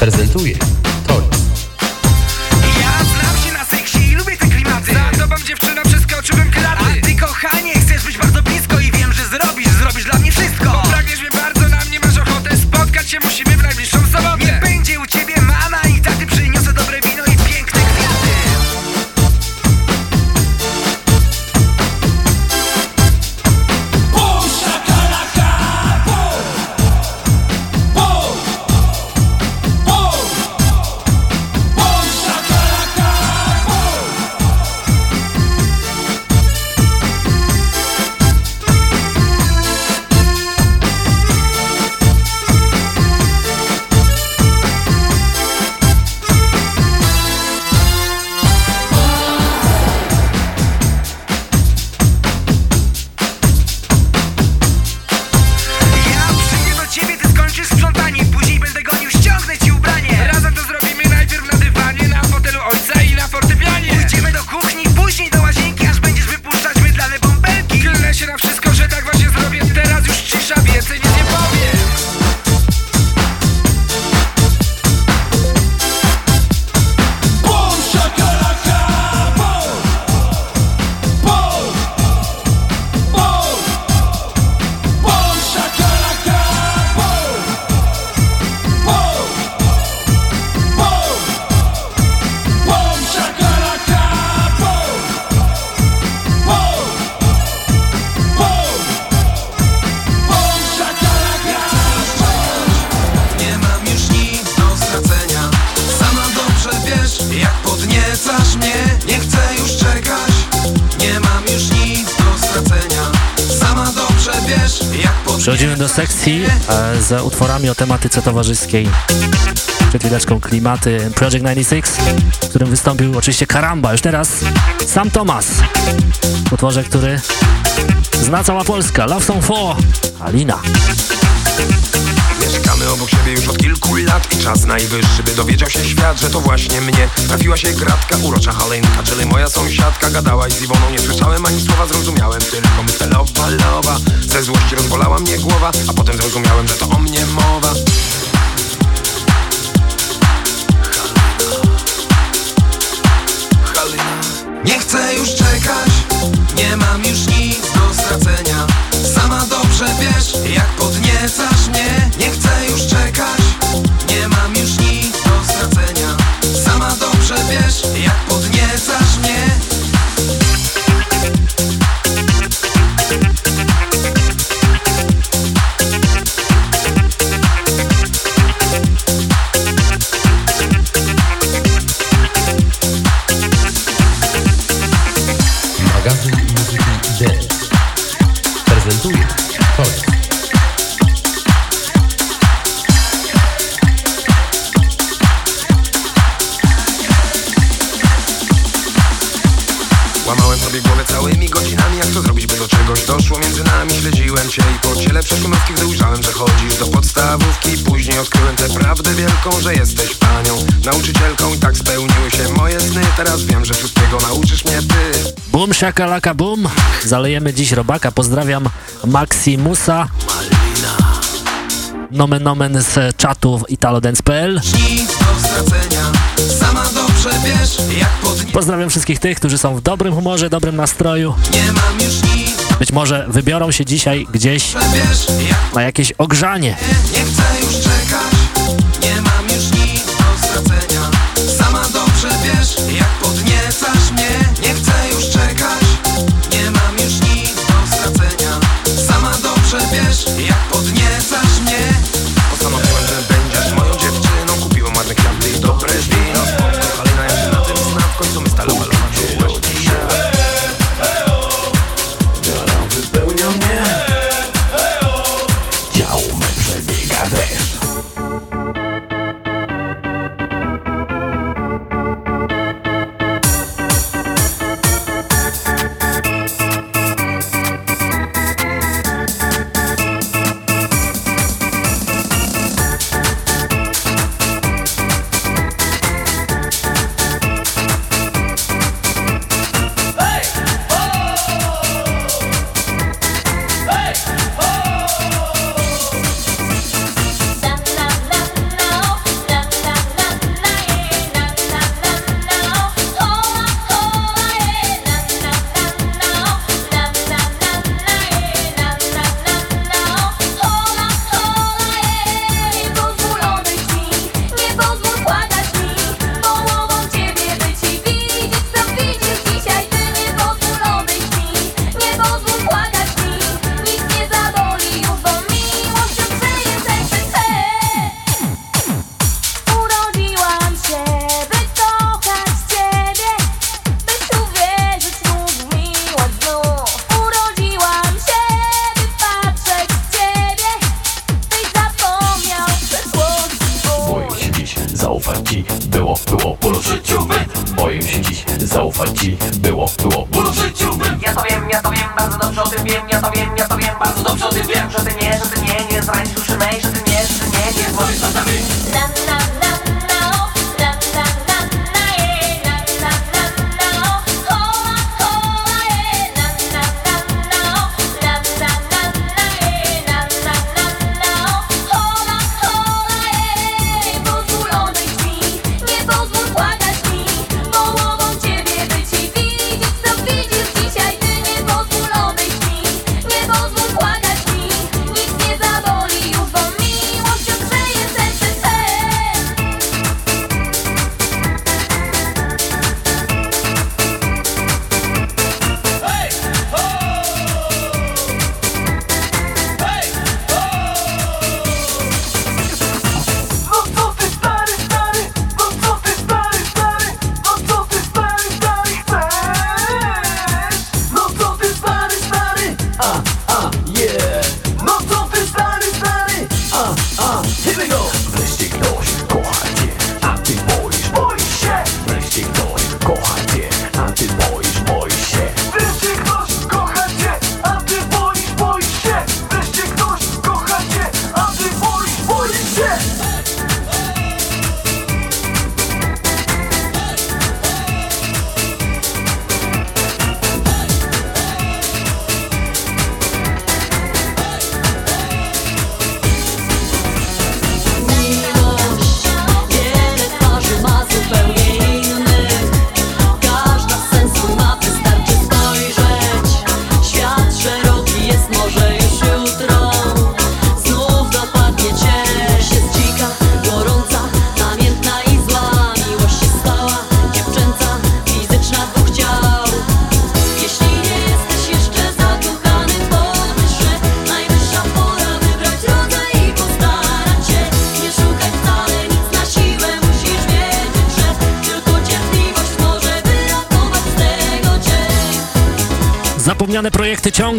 prezentuje. z utworami o tematyce towarzyskiej. Przed chwileczką klimaty Project 96, w którym wystąpił oczywiście Karamba. Już teraz sam Tomas w utworze, który zna cała Polska. Love Song 4, Alina obok siebie już od kilku lat I czas najwyższy, by dowiedział się świat, że to właśnie mnie. Trafiła się gratka, urocza halenka, czyli moja sąsiadka Gadałaś z Iwoną, nie słyszałem ani słowa, zrozumiałem tylko myślę loba, loba Ze złości rozbolała mnie głowa, a potem zrozumiałem, że to o mnie mowa. Nie chcę już czekać, nie mam już nic do stracenia. Sama dobrze wiesz, jak podniecasz mnie. Nie chcę już czekać. nauką, że jesteś panią. Nauczycielką i tak spełniły się moje sny. Teraz wiem, że wszystkiego nauczysz mnie ty. Bum szakalaka bum. Zalejemy dziś robaka, pozdrawiam Maximusa. Malina Nomen nomen z czatu italodance.pl Pozdrawiam wszystkich tych, którzy są w dobrym humorze, dobrym nastroju. Nie mam już nic być może wybiorą się dzisiaj gdzieś na jakieś ogrzanie. Nie, nie chcę już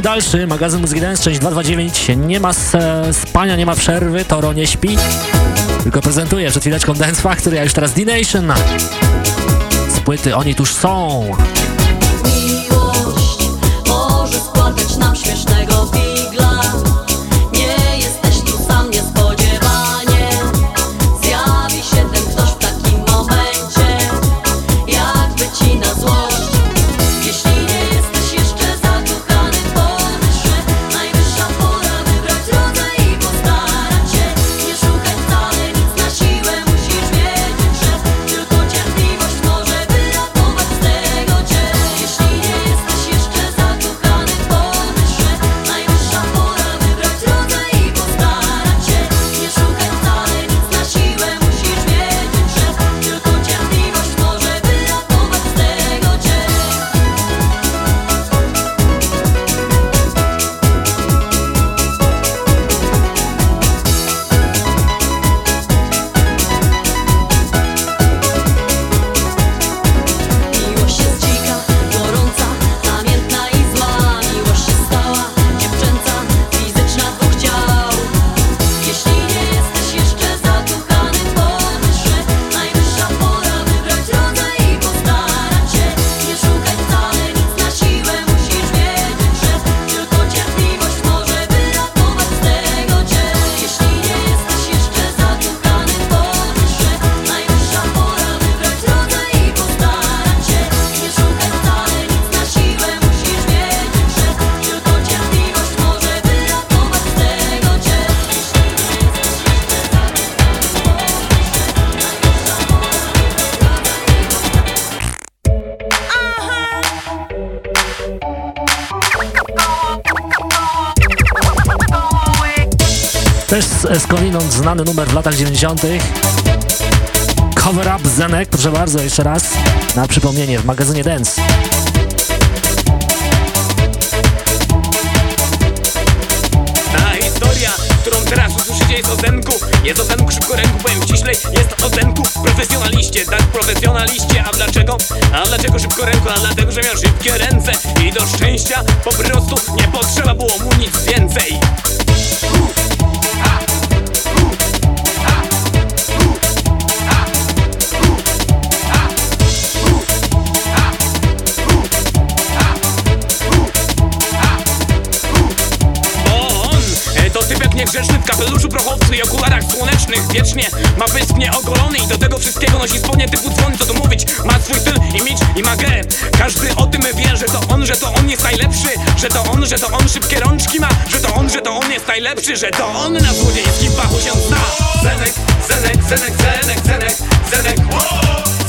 dalszy, magazyn Muzyki Dance, część 229. Nie ma spania, nie ma przerwy, Toro nie śpi. Tylko prezentuje przed chwileczką Dance Factory, a już teraz D-Nation. Z płyty Oni tuż są. Znany numer w latach 90. Cover Up Zenek, proszę bardzo, jeszcze raz na przypomnienie w magazynie Dance. Ta historia, którą teraz usłyszycie jest o Zenku Jest o Zenku, szybko ręku, powiem ściślej Jest o Zenku, profesjonaliście, tak profesjonaliście A dlaczego? A dlaczego szybko ręku? A dlatego, że miał szybkie ręce I do szczęścia po prostu nie potrzeba było mu nic więcej kapeluszu prochowcu i okularach słonecznych Wiecznie ma pysknie ogolony i do tego wszystkiego nosi spodnie typu dzwon Co tu mówić, ma swój styl, imidż i magę Każdy o tym wie, że to on, że to on jest najlepszy Że to on, że to on szybkie rączki ma Że to on, że to on jest najlepszy Że to on na złodziejskim fachu się zna Zenek, Zenek, Zenek, Zenek, Zenek, Zenek!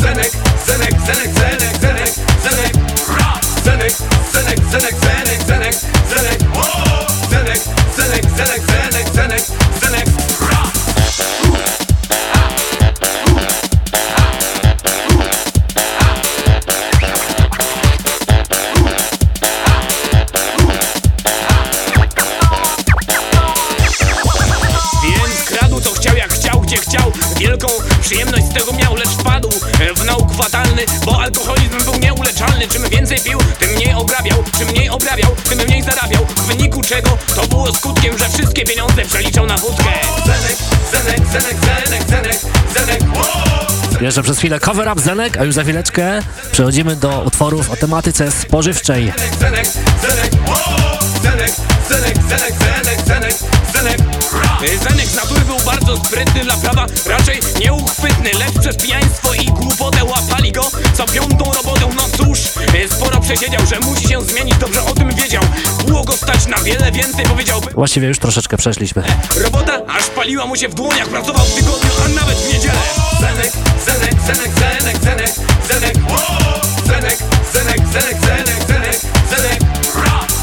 Zenek, Zenek, Zenek, Zenek, Zenek, Zenek! Zenek, Zenek, Zenek, Zenek! Zenek, Zenek, Zenek, Zenek, Zenek, fatalny Bo alkoholizm był nieuleczalny Czym więcej pił, tym mniej obrabiał Czym mniej obrabiał, tym mniej zarabiał W wyniku czego to było skutkiem, że wszystkie pieniądze przeliczał na wódkę Zenek, Zenek, Zenek, Zenek, Zenek, Zenek! Jeszcze przez chwilę Cover Up Zenek, a już za chwileczkę przechodzimy do utworów o tematyce spożywczej. Zenek, Zenek, wow! Zenek, Zenek, Zenek, Zenek, Zenek, Zenek, ra! Zenek z natury był bardzo sprytny dla prawa, raczej nieuchwytny Lecz przez pijaństwo i głupotę łapali go co piątą robotę No cóż, sporo przesiedział, że musi się zmienić, dobrze o tym wiedział Było go stać na wiele więcej, powiedziałby Właściwie już troszeczkę przeszliśmy. Robota aż paliła mu się w dłoniach, pracował w tygodniu, a nawet w niedzielę Zenek, Zenek, Zenek, Zenek, Zenek, Zenek! Zenek, Zenek, Zenek, Zenek, Zenek, Zenek!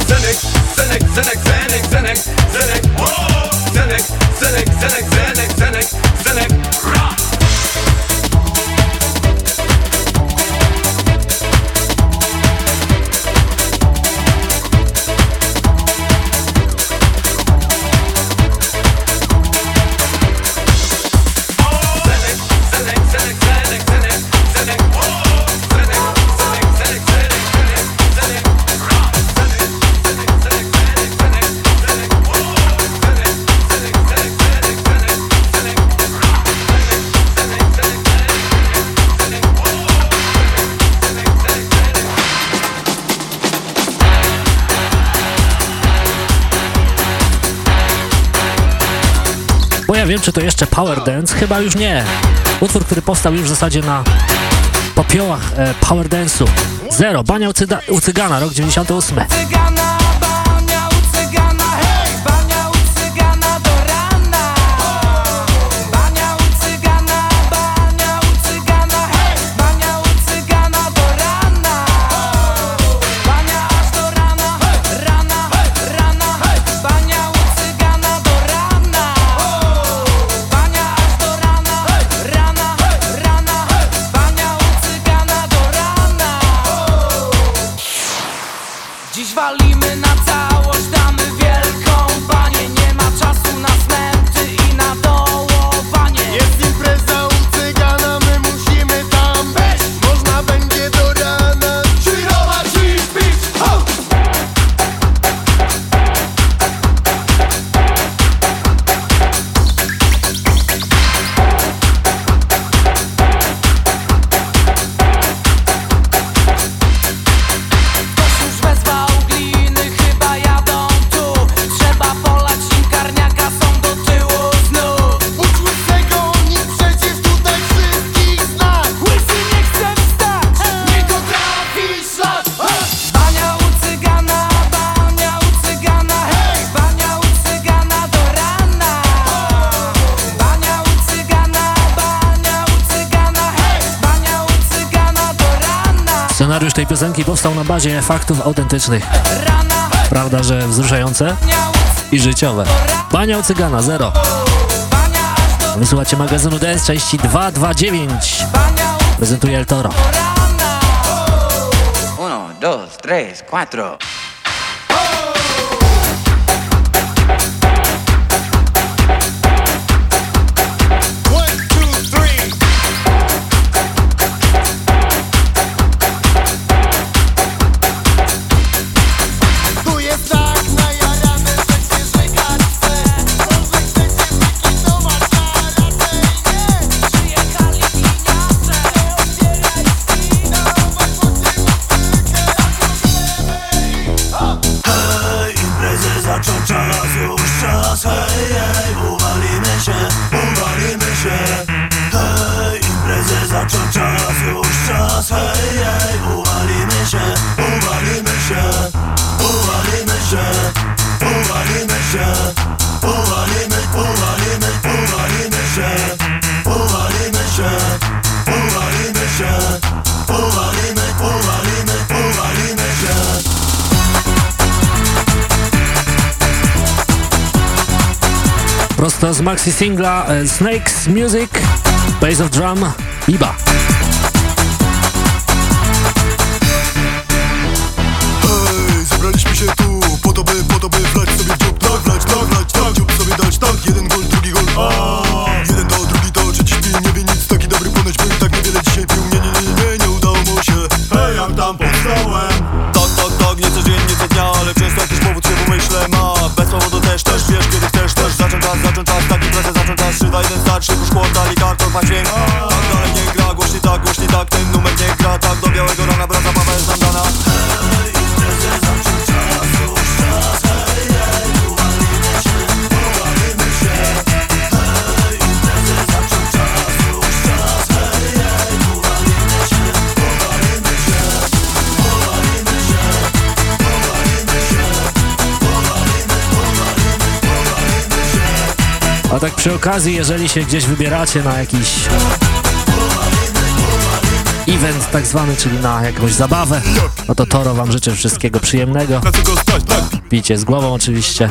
Zenek, Zenek, Zenek, Zenek, Zenek! Zenek, Zenek, Zenek, Zenek, Zenek, Zenek, wiem, czy to jeszcze Power Dance, chyba już nie. Utwór, który powstał już w zasadzie na popiołach e, Power Dance'u. Zero, Bania u, u Cygana, rok 98. piosenki powstał na bazie faktów autentycznych. Prawda, że wzruszające i życiowe. Bania u Cygana, zero. Wysłuchacie magazynu DS części 229. Prezentuje El Toro. Uno, dos, tres, cuatro. Prosto z maxi singla e, Snakes Music, Bass of Drum, Biba. A tak przy okazji, jeżeli się gdzieś wybieracie na jakiś event tak zwany, czyli na jakąś zabawę, no to Toro wam życzę wszystkiego przyjemnego. Z głową oczywiście.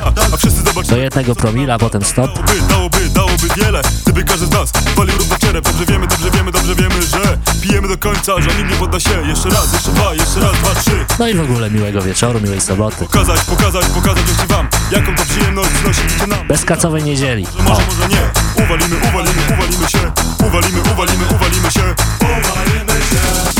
Do jednego promila, potem stop. Dałoby, dałoby, dałoby wiele Gdyby każdy z nas palił równo czerep Dobrze wiemy, dobrze wiemy, dobrze wiemy, że Pijemy do końca, że nikt nie podda się. Jeszcze raz, jeszcze dwa, jeszcze raz, dwa, trzy. No i w ogóle miłego wieczoru, miłej soboty. Pokazać, pokazać, pokazać jeszcze wam Jaką to przyjemność przynosi życie nam. Bez kacowej niedzieli. Że może, może nie. Uwalimy, uwalimy, uwalimy się. Uwalimy, uwalimy, uwalimy się. Uwalimy się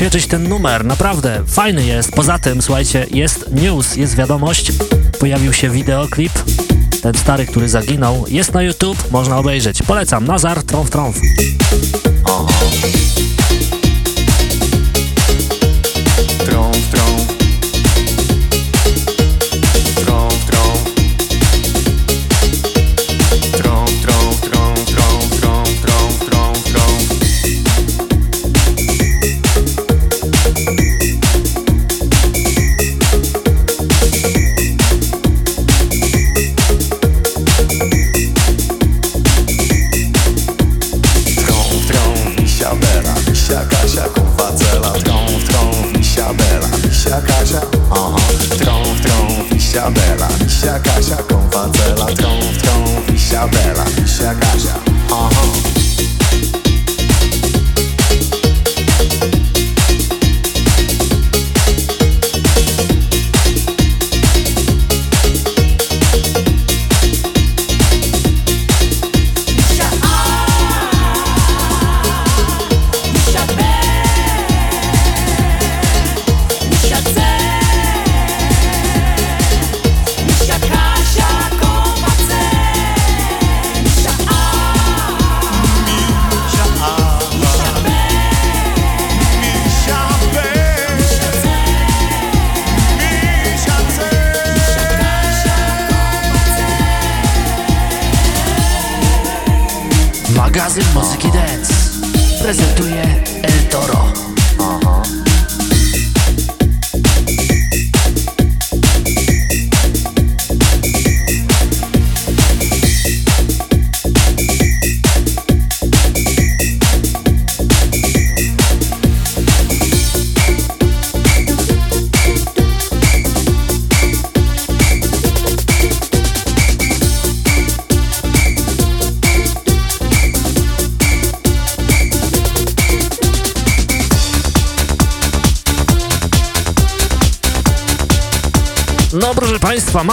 odświeżyć ten numer, naprawdę fajny jest. Poza tym, słuchajcie, jest news, jest wiadomość, pojawił się wideoklip, ten stary, który zaginął, jest na YouTube, można obejrzeć. Polecam, Nazar, Trąf Trąf. Trąf,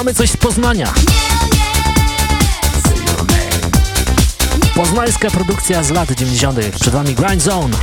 mamy coś z Poznania. Poznańska produkcja z lat 90. Przed Wami Grind Zone.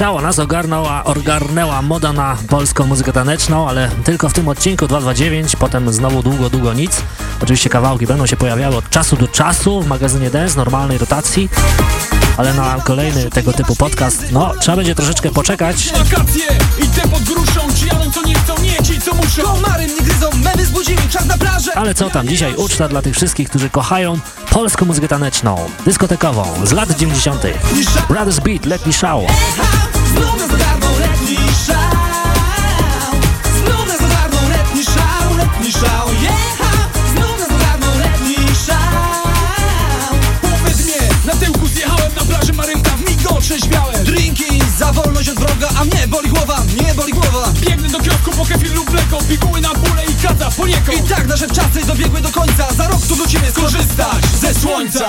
Ogarnął letni szał, a nas ogarnęła, ogarnęła moda na polską muzykę taneczną, ale tylko w tym odcinku 229, potem znowu długo, długo nic. Oczywiście kawałki będą się pojawiały od czasu do czasu w magazynie Dance, normalnej rotacji, ale na kolejny tego typu podcast, no, trzeba będzie troszeczkę poczekać. Wakacje i te pod gruszą Ci jadą co nie chcą, nie ci co muszą Komary mnie gryzą, memy zbudziły, czas na plażę Ale co tam, dzisiaj uczta dla tych wszystkich, którzy kochają polską muzykę taneczną, dyskotekową z lat 90. Brothers Beat, letni szał. Znów otrzeźwiałem Drinki za wolność od wroga A mnie boli głowa, mnie boli głowa. Biegnę do kiosku po kefir lub mleko Piguły na bóle i kaca poniekąd. I tak nasze czasy dobiegły do końca Za rok tu wrócimy skorzystać ze słońca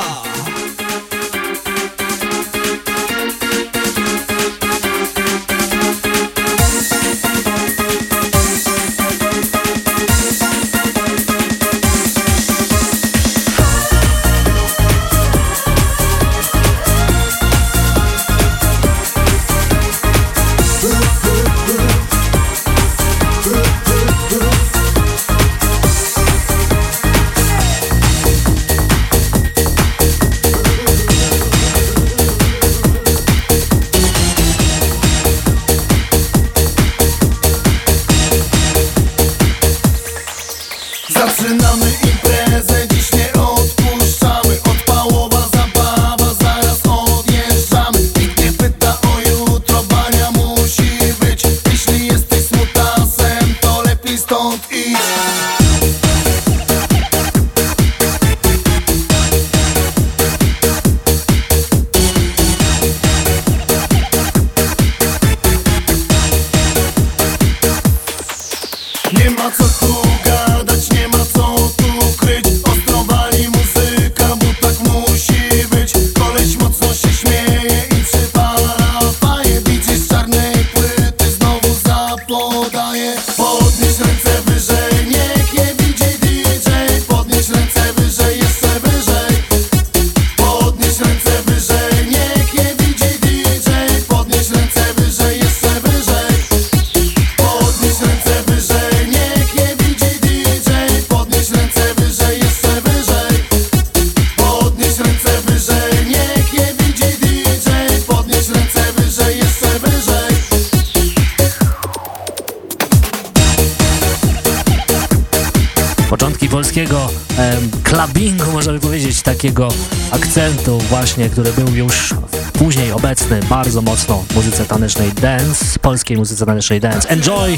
akcentu właśnie, który był już później obecny bardzo mocno w muzyce tanecznej dance, polskiej muzyce tanecznej dance. Enjoy!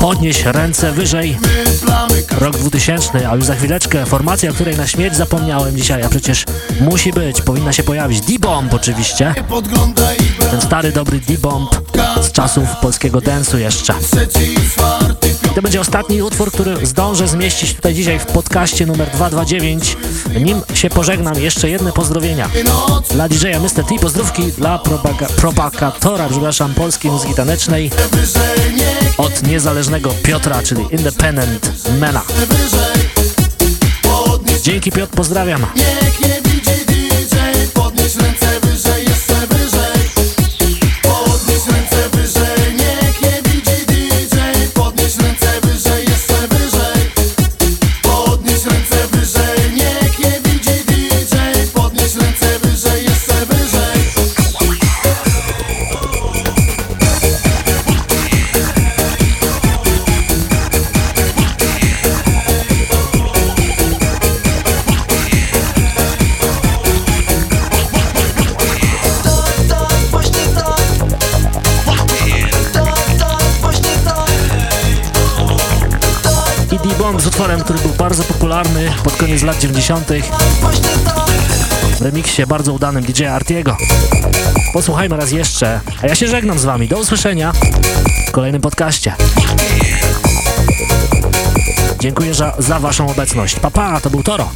Podnieś ręce wyżej. Rok 2000, a już za chwileczkę formacja, o której na śmierć zapomniałem dzisiaj, a przecież musi być, powinna się pojawić. D-Bomb oczywiście. Ten stary, dobry D-Bomb z czasów polskiego dance'u jeszcze. To będzie ostatni utwór, który zdążę zmieścić tutaj dzisiaj w podcaście numer 229. Nim się pożegnam, jeszcze jedne pozdrowienia. Dla DJ-a Mr. T, pozdrówki dla propaga propagatora, przepraszam, polskiej muzyki tanecznej od niezależnego Piotra, czyli Independent Mena. Dzięki Piotr, pozdrawiam. Utworem, który był bardzo popularny pod koniec lat 90. w remiksie bardzo udanym DJ Artiego. Posłuchajmy raz jeszcze, a ja się żegnam z wami. Do usłyszenia w kolejnym podcaście. Dziękuję za, za waszą obecność. Papa, pa, to był Toro.